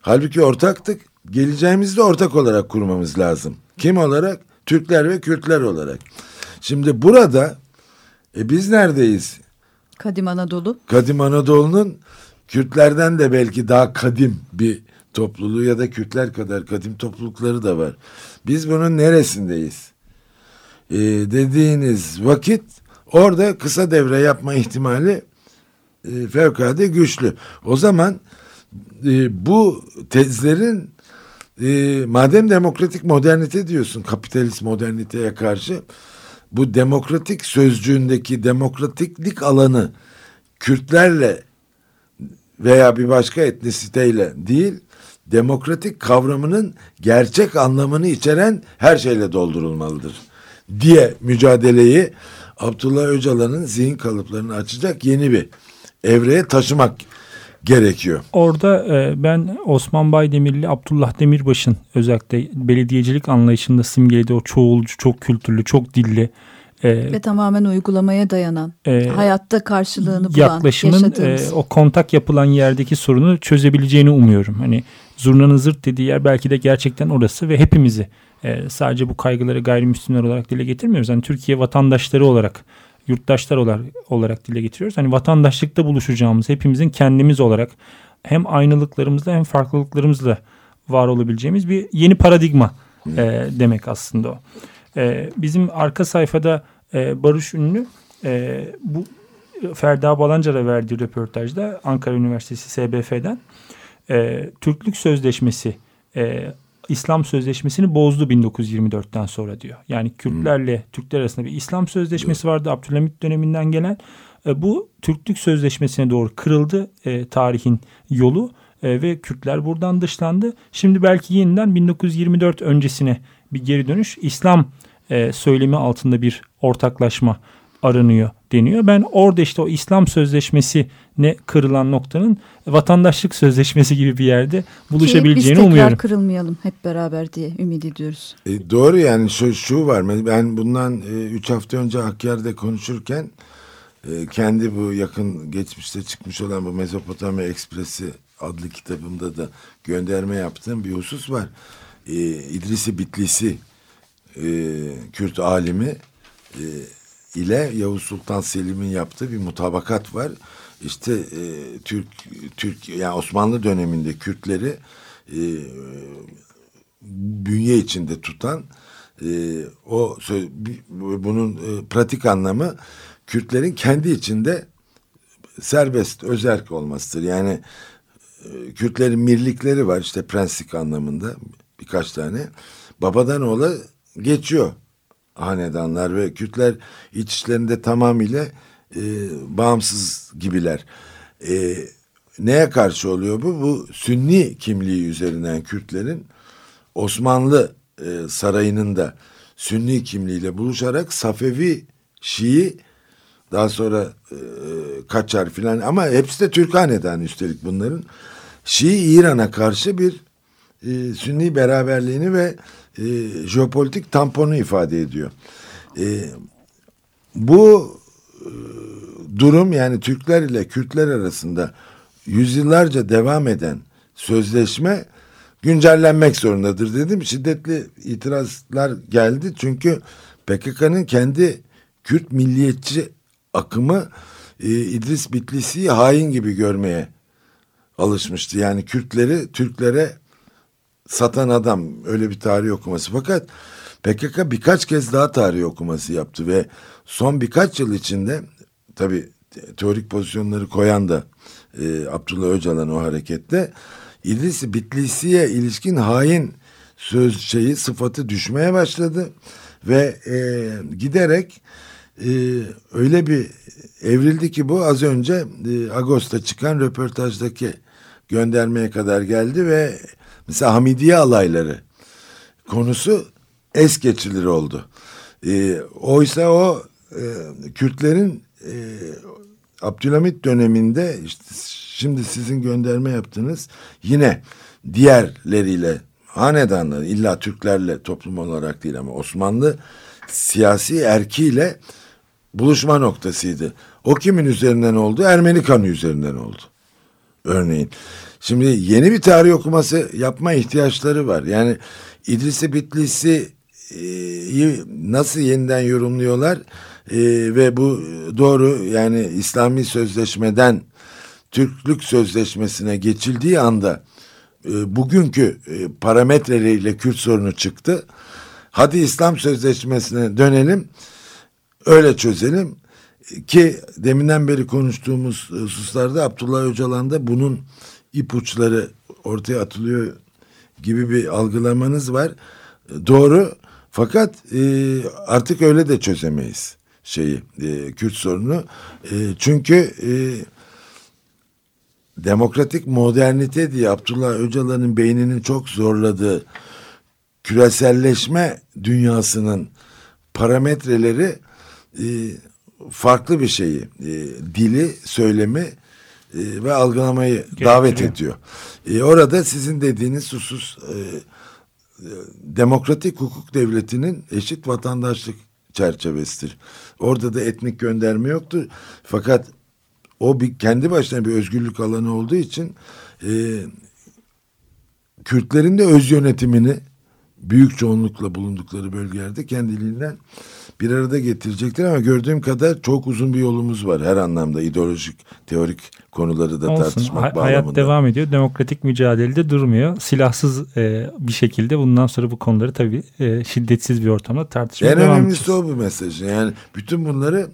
Speaker 18: Halbuki ortaktık geleceğimizi de ortak olarak kurmamız lazım. Kim olarak? Türkler ve Kürtler olarak. Şimdi burada e, biz neredeyiz?
Speaker 3: Kadim Anadolu.
Speaker 18: Kadim Anadolu'nun Kürtlerden de belki daha kadim bir topluluğu ya da Kürtler kadar kadim toplulukları da var. Biz bunun neresindeyiz? Ee, dediğiniz vakit orada kısa devre yapma ihtimali e, fevkalade güçlü. O zaman e, bu tezlerin e, madem demokratik modernite diyorsun kapitalist moderniteye karşı bu demokratik sözcüğündeki demokratiklik alanı Kürtlerle veya bir başka etnisiteyle değil demokratik kavramının gerçek anlamını içeren her şeyle doldurulmalıdır diye mücadeleyi Abdullah Öcalan'ın zihin kalıplarını açacak yeni bir evreye taşımak gerekiyor.
Speaker 2: Orada e, ben Osman Baydemirli, Abdullah Demirbaş'ın özellikle belediyecilik anlayışında simgelediği o çoğulcu, çok kültürlü, çok dilli
Speaker 3: e, ve tamamen uygulamaya dayanan, e, hayatta karşılığını bulan,
Speaker 2: yaklaşımın e, o kontak yapılan yerdeki sorunu çözebileceğini umuyorum. Hani zurnanın zırt dediği yer belki de gerçekten orası ve hepimizi e, sadece bu kaygıları gayrimüslimler olarak dile getirmiyoruz. Hani Türkiye vatandaşları olarak yurttaşlar olarak, olarak dile getiriyoruz. Hani vatandaşlıkta buluşacağımız hepimizin kendimiz olarak hem aynılıklarımızla hem farklılıklarımızla var olabileceğimiz bir yeni paradigma e, demek aslında o. E, bizim arka sayfada e, Barış Ünlü e, bu Ferda Balancar'a verdiği röportajda Ankara Üniversitesi SBF'den e, Türklük Sözleşmesi e, İslam Sözleşmesi'ni bozdu 1924'ten sonra diyor. Yani Kürtlerle hmm. Türkler arasında bir İslam Sözleşmesi vardı Abdülhamit döneminden gelen. E, bu Türklük Sözleşmesi'ne doğru kırıldı e, tarihin yolu e, ve Kürtler buradan dışlandı. Şimdi belki yeniden 1924 öncesine bir geri dönüş İslam e, söylemi altında bir ortaklaşma aranıyor deniyor. Ben orada işte o İslam Sözleşmesi ne kırılan noktanın vatandaşlık sözleşmesi gibi bir yerde buluşabileceğini umuyorum. Ki biz tekrar
Speaker 3: kırılmayalım hep beraber diye ümit ediyoruz.
Speaker 18: E, doğru yani şu, şu var ben bundan 3 e, hafta önce Hakkari'de konuşurken e, kendi bu yakın geçmişte çıkmış olan bu Mezopotamya Ekspresi adlı kitabımda da gönderme yaptığım bir husus var. E, İdrisi Bitlisi e, Kürt alimi e, ile Yavuz Sultan Selim'in yaptığı bir mutabakat var. İşte e, Türk Türk yani Osmanlı döneminde Kürtleri e, bünye içinde tutan e, o bunun e, pratik anlamı Kürtlerin kendi içinde serbest özerk olmasıdır. Yani e, Kürtlerin mirlikleri var işte prenslik anlamında birkaç tane. Babadan oğla geçiyor hanedanlar ve Kürtler iç içlerinde tamamıyla e, bağımsız gibiler. E, neye karşı oluyor bu? Bu Sünni kimliği üzerinden Kürtlerin Osmanlı e, sarayının da Sünni kimliğiyle buluşarak Safevi Şii daha sonra e, Kaçar filan ama hepsi de Türk hanedanı üstelik bunların. Şii İran'a karşı bir e, Sünni beraberliğini ve e, jeopolitik tamponu ifade ediyor. E, bu e, durum yani Türkler ile Kürtler arasında yüzyıllarca devam eden sözleşme güncellenmek zorundadır dedim. Şiddetli itirazlar geldi çünkü PKK'nın kendi Kürt milliyetçi akımı e, İdris Bitlisi'yi hain gibi görmeye alışmıştı. Yani Kürtleri Türklere satan adam öyle bir tarih okuması. Fakat PKK birkaç kez daha tarih okuması yaptı ve son birkaç yıl içinde tabi teorik pozisyonları koyan da e, Abdullah Öcalan o harekette İdris Bitlisi'ye ilişkin hain söz şeyi sıfatı düşmeye başladı ve e, giderek e, öyle bir evrildi ki bu az önce e, Ağustos'ta çıkan röportajdaki göndermeye kadar geldi ve Mesela Hamidiye alayları konusu es geçilir oldu. E, oysa o e, Kürtlerin e, Abdülhamit döneminde işte şimdi sizin gönderme yaptığınız yine diğerleriyle hanedanlar illa Türklerle toplum olarak değil ama Osmanlı siyasi erkiyle buluşma noktasıydı. O kimin üzerinden oldu? Ermeni kanı üzerinden oldu. Örneğin. Şimdi yeni bir tarih okuması yapma ihtiyaçları var. Yani İdrisi Bitlisi nasıl yeniden yorumluyorlar e, ve bu doğru yani İslami sözleşmeden Türklük sözleşmesine geçildiği anda e, bugünkü e, parametreleriyle Kürt sorunu çıktı. Hadi İslam sözleşmesine dönelim öyle çözelim ki deminden beri konuştuğumuz hususlarda Abdullah Öcalan bunun ipuçları ortaya atılıyor gibi bir algılamanız var. Doğru fakat e, artık öyle de çözemeyiz şeyi e, Kürt sorunu. E, çünkü e, demokratik modernite diye Abdullah Öcalan'ın beyninin çok zorladığı küreselleşme dünyasının parametreleri e, farklı bir şeyi e, dili söylemi e, ve algılamayı davet ediyor. E, orada sizin dediğiniz husus e, demokratik hukuk devletinin eşit vatandaşlık çerçevesidir. Orada da etnik gönderme yoktur. Fakat o bir kendi başına bir özgürlük alanı olduğu için e, Kürtlerin de öz yönetimini büyük çoğunlukla bulundukları bölgelerde kendiliğinden bir arada getirecektir ama gördüğüm kadar çok uzun bir yolumuz var her anlamda ideolojik, teorik konuları da
Speaker 2: Olsun.
Speaker 18: tartışmak
Speaker 2: ha-
Speaker 18: bağlamında.
Speaker 2: Hayat devam ediyor. Demokratik mücadelede durmuyor. Silahsız e, bir şekilde bundan sonra bu konuları tabii e, şiddetsiz bir ortamda tartışmaya
Speaker 18: En
Speaker 2: devam
Speaker 18: önemlisi
Speaker 2: edeceğiz.
Speaker 18: o bu mesajı. Yani bütün bunları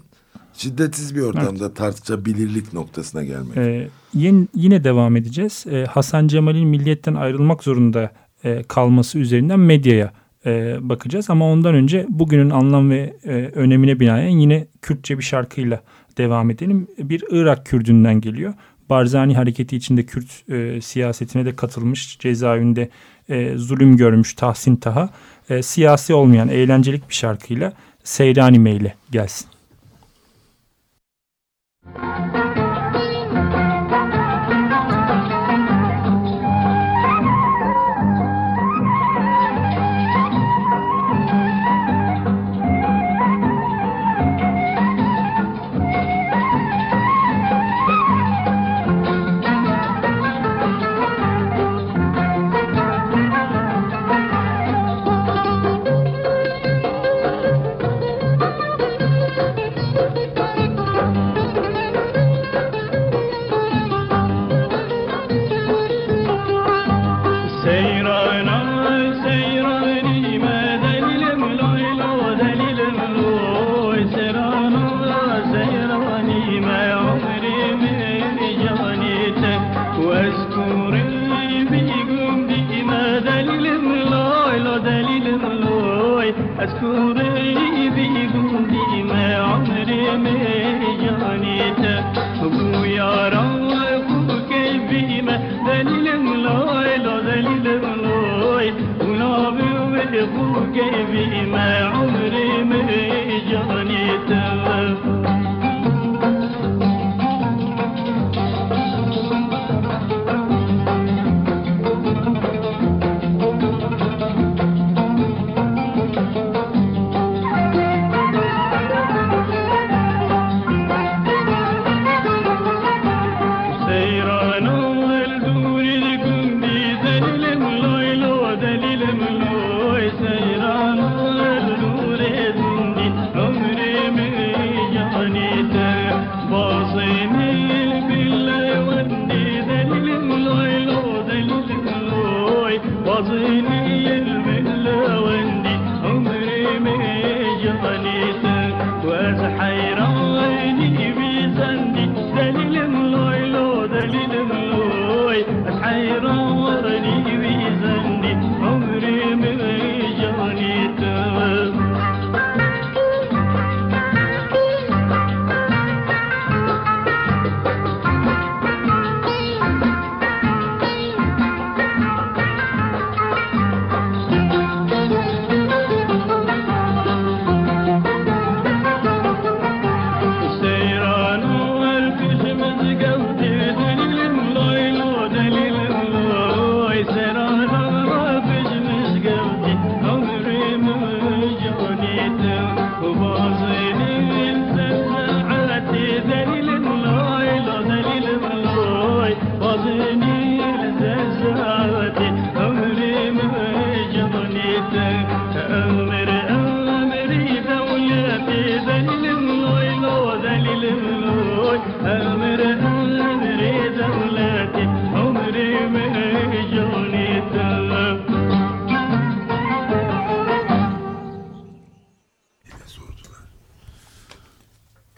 Speaker 18: şiddetsiz bir ortamda tartışabilirlik noktasına gelmek.
Speaker 2: Ee, yine, yine devam edeceğiz. Ee, Hasan Cemal'in milliyetten ayrılmak zorunda e, kalması üzerinden medyaya e, bakacağız. Ama ondan önce bugünün anlam ve e, önemine binaen yine Kürtçe bir şarkıyla devam edelim. Bir Irak Kürdünden geliyor. Barzani hareketi içinde Kürt e, siyasetine de katılmış. Cezaevinde e, zulüm görmüş Tahsin Taha. E, siyasi olmayan eğlencelik bir şarkıyla Seyrani Meyle gelsin.
Speaker 19: Müzik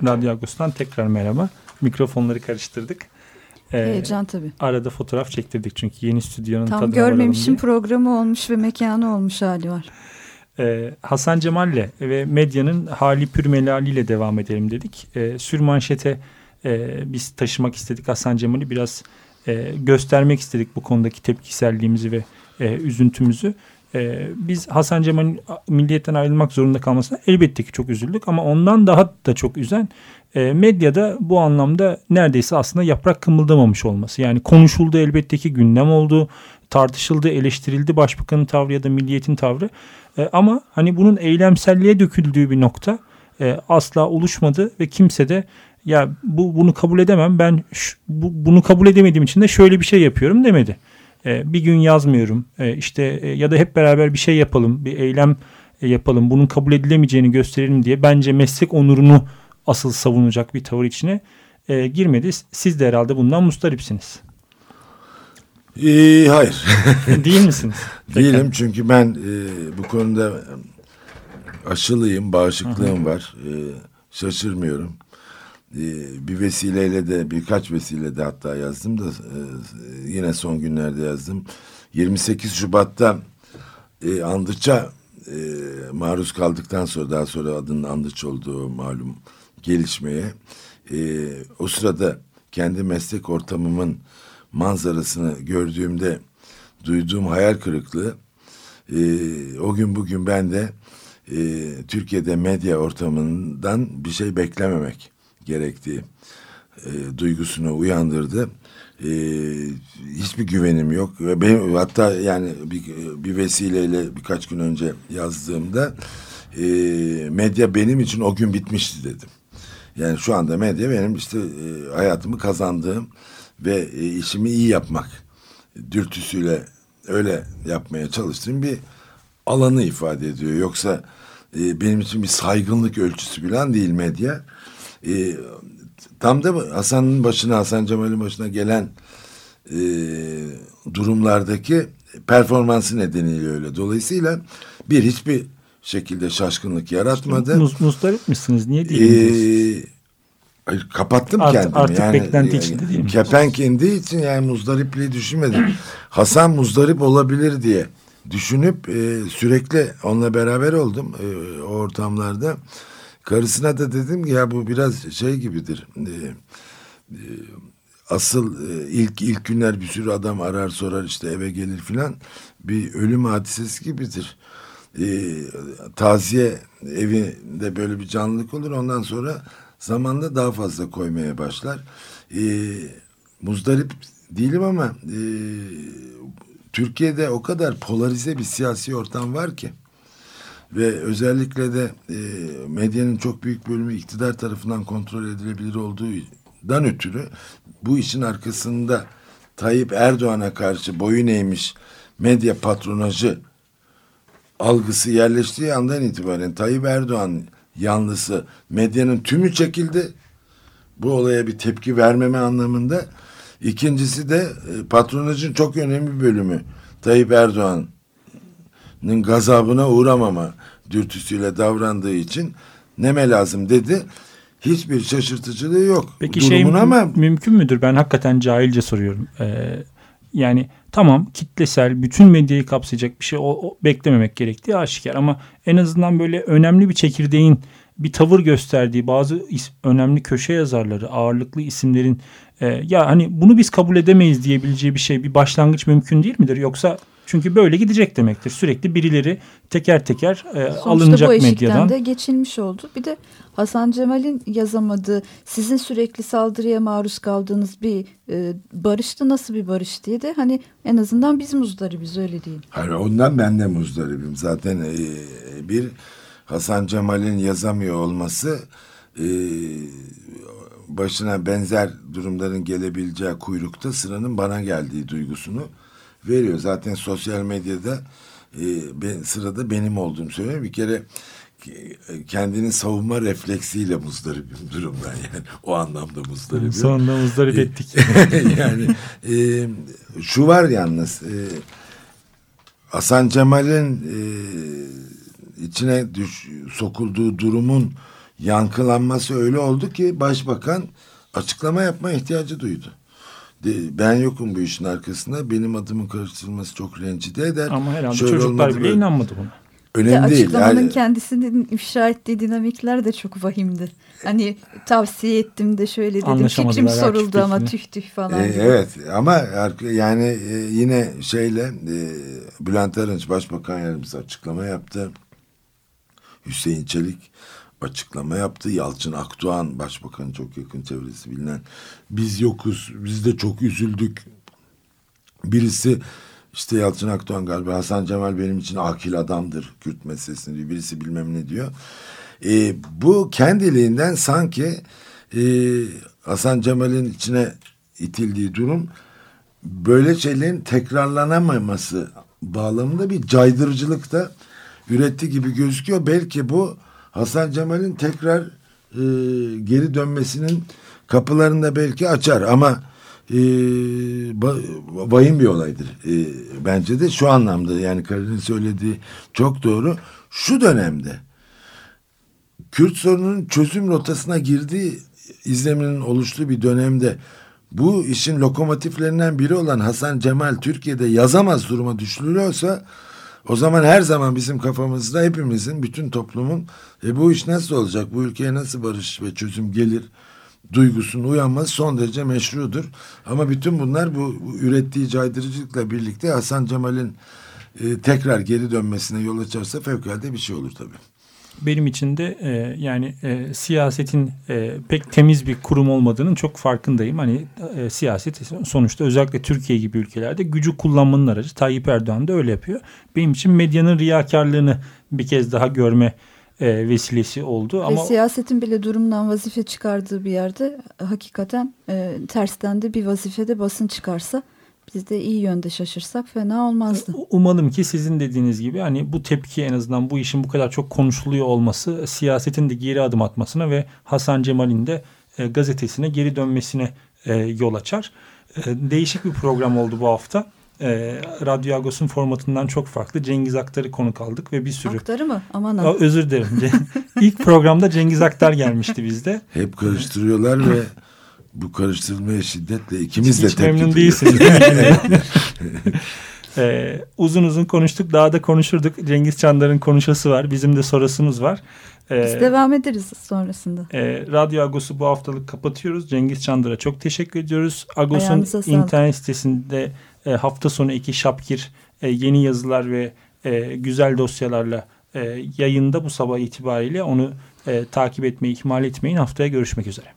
Speaker 2: Radyo Agos'tan tekrar merhaba. Mikrofonları karıştırdık.
Speaker 3: Ee, Heyecan tabii.
Speaker 2: Arada fotoğraf çektirdik çünkü yeni stüdyonun
Speaker 3: Tam
Speaker 2: tadına
Speaker 3: görmemişim programı olmuş ve mekanı olmuş hali var.
Speaker 2: Ee, Hasan Cemal'le ve medyanın hali pürmelali ile devam edelim dedik. Ee, sür manşete e, biz taşımak istedik Hasan Cemal'i biraz e, göstermek istedik bu konudaki tepkiselliğimizi ve e, üzüntümüzü. E, biz Hasan Cemal'in milliyetten ayrılmak zorunda kalmasına elbette ki çok üzüldük ama ondan daha da çok üzen e, medyada bu anlamda neredeyse aslında yaprak kımıldamamış olması. Yani konuşuldu elbette ki gündem oldu, tartışıldı, eleştirildi başbakanın tavrı ya da milliyetin tavrı. E, ama hani bunun eylemselliğe döküldüğü bir nokta e, asla oluşmadı ve kimse de ya bu bunu kabul edemem ben şu, bu, bunu kabul edemediğim için de şöyle bir şey yapıyorum demedi. E, bir gün yazmıyorum e, işte e, ya da hep beraber bir şey yapalım bir eylem e, yapalım bunun kabul edilemeyeceğini gösterelim diye bence meslek onurunu asıl savunacak bir tavır içine e, girmedi. Siz de herhalde bundan mustaripsiniz.
Speaker 18: Ee, hayır.
Speaker 2: Değil misiniz?
Speaker 18: Değilim çünkü ben e, bu konuda aşılıyım, bağışıklığım var. E, şaşırmıyorum. E, bir vesileyle de birkaç vesileyle de hatta yazdım da e, yine son günlerde yazdım. 28 Şubat'ta e, Andıç'a e, maruz kaldıktan sonra daha sonra adının Andıç olduğu malum gelişmeye e, o sırada kendi meslek ortamımın manzarasını gördüğümde duyduğum hayal kırıklığı e, o gün bugün ben de e, Türkiye'de medya ortamından bir şey beklememek gerektiği e, duygusunu uyandırdı. E, hiçbir güvenim yok. Benim, hatta yani bir, bir vesileyle birkaç gün önce yazdığımda e, medya benim için o gün bitmişti dedim. Yani şu anda medya benim işte e, hayatımı kazandığım ve e, işimi iyi yapmak dürtüsüyle öyle yapmaya çalıştığım bir alanı ifade ediyor. Yoksa e, benim için bir saygınlık ölçüsü falan değil medya. E, tam da Hasan'ın başına, Hasan Cemal'in başına gelen e, durumlardaki performansı nedeniyle öyle. Dolayısıyla bir hiçbir şekilde şaşkınlık yaratmadı.
Speaker 2: Muz, muzdarip misiniz? Niye değilsiniz?
Speaker 18: Ee, kapattım
Speaker 2: Art,
Speaker 18: kendimi.
Speaker 2: Artık
Speaker 18: yani,
Speaker 2: beklenti
Speaker 18: yani,
Speaker 2: içinde değil mi?
Speaker 18: Kepenk indiği için yani muzdaripliği düşünmedim. Hasan muzdarip olabilir diye düşünüp e, sürekli onunla beraber oldum e, o ortamlarda. Karısına da dedim ki ya bu biraz şey gibidir. E, e, asıl e, ilk ilk günler bir sürü adam arar sorar işte eve gelir filan. Bir ölüm hadisesi gibidir e, taziye evinde böyle bir canlılık olur. Ondan sonra zamanla daha fazla koymaya başlar. E, muzdarip değilim ama e, Türkiye'de o kadar polarize bir siyasi ortam var ki ve özellikle de e, medyanın çok büyük bölümü iktidar tarafından kontrol edilebilir olduğundan ötürü bu işin arkasında Tayyip Erdoğan'a karşı boyun eğmiş medya patronajı algısı yerleştiği andan itibaren Tayyip Erdoğan yanlısı medyanın tümü çekildi. Bu olaya bir tepki vermeme anlamında. İkincisi de e, patronajın çok önemli bir bölümü Tayyip Erdoğan'ın gazabına uğramama dürtüsüyle davrandığı için neme lazım dedi. Hiçbir şaşırtıcılığı yok.
Speaker 2: Peki şey ama mümkün müdür? Ben hakikaten cahilce soruyorum. Ee, yani tamam kitlesel bütün medyayı kapsayacak bir şey o, o beklememek gerektiği aşikar ama en azından böyle önemli bir çekirdeğin bir tavır gösterdiği bazı is, önemli köşe yazarları, ağırlıklı isimlerin e, ya hani bunu biz kabul edemeyiz diyebileceği bir şey bir başlangıç mümkün değil midir? Yoksa çünkü böyle gidecek demektir. Sürekli birileri teker teker e, alınacak medyadan. Sonuçta bu
Speaker 3: de geçilmiş oldu. Bir de Hasan Cemal'in yazamadığı sizin sürekli saldırıya maruz kaldığınız bir e, barıştı nasıl bir barış diye de hani en azından biz muzdaribiz öyle değil.
Speaker 18: Hayır ondan ben de muzdaribim. Zaten e, bir Hasan Cemal'in yazamıyor olması e, başına benzer durumların gelebileceği kuyrukta sıranın bana geldiği duygusunu veriyor. Zaten sosyal medyada e, ben, sırada benim olduğum söylüyor. Bir kere kendini savunma refleksiyle muzdaribim durumdan yani o anlamda muzdaribim.
Speaker 2: Sonunda muzdarip ettik.
Speaker 18: yani e, şu var yalnız e, Hasan Cemal'in e, içine düş, sokulduğu durumun yankılanması öyle oldu ki başbakan açıklama yapma ihtiyacı duydu. De, ben yokum bu işin arkasında. Benim adımın karıştırılması çok rencide eder.
Speaker 2: Ama herhalde
Speaker 18: Şöyle
Speaker 2: çocuklar
Speaker 18: olmadı
Speaker 2: bile
Speaker 18: böyle.
Speaker 2: inanmadı buna.
Speaker 18: Önemli değil.
Speaker 3: Açıklamanın
Speaker 18: Yani,
Speaker 3: kendisinin ifşa ettiği dinamikler de çok vahimdi. Hani tavsiye ettim de şöyle dedim fikrim
Speaker 2: ya,
Speaker 3: soruldu ama tüh tüh falan.
Speaker 18: e,
Speaker 3: gibi.
Speaker 18: evet ama yani e, yine şeyle e, Bülent Arınç Başbakan Yardımcısı açıklama yaptı. Hüseyin Çelik açıklama yaptı. Yalçın Akdoğan Başbakanın çok yakın çevresi bilinen. Biz yokuz. Biz de çok üzüldük. Birisi işte Yalçın Akdoğan galiba Hasan Cemal benim için akil adamdır Kürt meselesini diyor. Birisi bilmem ne diyor. E, bu kendiliğinden sanki e, Hasan Cemal'in içine itildiği durum böyle şeylerin tekrarlanamaması bağlamında bir caydırıcılık da üretti gibi gözüküyor. Belki bu Hasan Cemal'in tekrar e, geri dönmesinin kapılarını da belki açar ama e, ba- vahim bir olaydır. E, bence de şu anlamda yani Karin'in söylediği çok doğru. Şu dönemde Kürt sorununun çözüm rotasına girdiği izleminin oluştuğu bir dönemde bu işin lokomotiflerinden biri olan Hasan Cemal Türkiye'de yazamaz duruma düşürülüyorsa o zaman her zaman bizim kafamızda hepimizin bütün toplumun e, bu iş nasıl olacak bu ülkeye nasıl barış ve çözüm gelir duygusunun uyanması son derece meşrudur. Ama bütün bunlar bu, ürettiği caydırıcılıkla birlikte Hasan Cemal'in e, tekrar geri dönmesine yol açarsa fevkalade bir şey olur tabii.
Speaker 2: Benim için de e, yani e, siyasetin e, pek temiz bir kurum olmadığının çok farkındayım. Hani e, siyaset sonuçta özellikle Türkiye gibi ülkelerde gücü kullanmanın aracı. Tayyip Erdoğan da öyle yapıyor. Benim için medyanın riyakarlığını bir kez daha görme e, vesilesi oldu.
Speaker 3: Ve
Speaker 2: Ama
Speaker 3: siyasetin bile durumdan vazife çıkardığı bir yerde hakikaten e, tersten de bir vazifede basın çıkarsa biz de iyi yönde şaşırsak fena olmazdı.
Speaker 2: umalım ki sizin dediğiniz gibi hani bu tepki en azından bu işin bu kadar çok konuşuluyor olması siyasetin de geri adım atmasına ve Hasan Cemal'in de e, gazetesine geri dönmesine e, yol açar. E, değişik bir program oldu bu hafta. E, Radyo Agos'un formatından çok farklı. Cengiz Aktar'ı konuk aldık ve bir sürü...
Speaker 3: Aktarı mı? Aman
Speaker 2: Aa,
Speaker 3: ha.
Speaker 2: özür dilerim. İlk programda Cengiz Aktar gelmişti bizde.
Speaker 18: Hep karıştırıyorlar ve bu karıştırmaya şiddetle ikimiz de
Speaker 2: Hiç
Speaker 18: tepki
Speaker 2: memnun değilsiniz? Ee, uzun uzun konuştuk. Daha da konuşurduk. Cengiz Çandar'ın konuşası var. Bizim de sorasımız var. Ee,
Speaker 3: Biz devam ederiz sonrasında.
Speaker 2: e, Radyo Agos'u bu haftalık kapatıyoruz. Cengiz Çandır'a çok teşekkür ediyoruz. Agos'un
Speaker 3: sağlık.
Speaker 2: internet sitesinde e, hafta sonu iki şapkir e, yeni yazılar ve e, güzel dosyalarla e, yayında bu sabah itibariyle onu e, takip etmeyi ihmal etmeyin. Haftaya görüşmek üzere.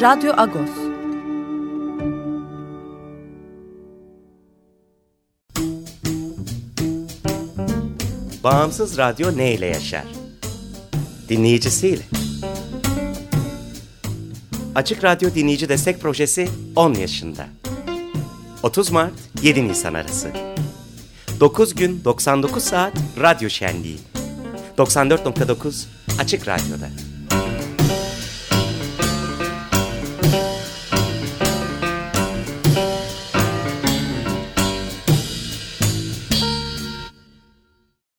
Speaker 1: Radyo Agos.
Speaker 7: Bağımsız radyo ne ile yaşar? Dinleyicisiyle. Açık Radyo Dinleyici Destek Projesi 10 yaşında. 30 Mart 7 Nisan arası. 9 gün 99 saat radyo şenliği. 94.9 Açık Radyo'da.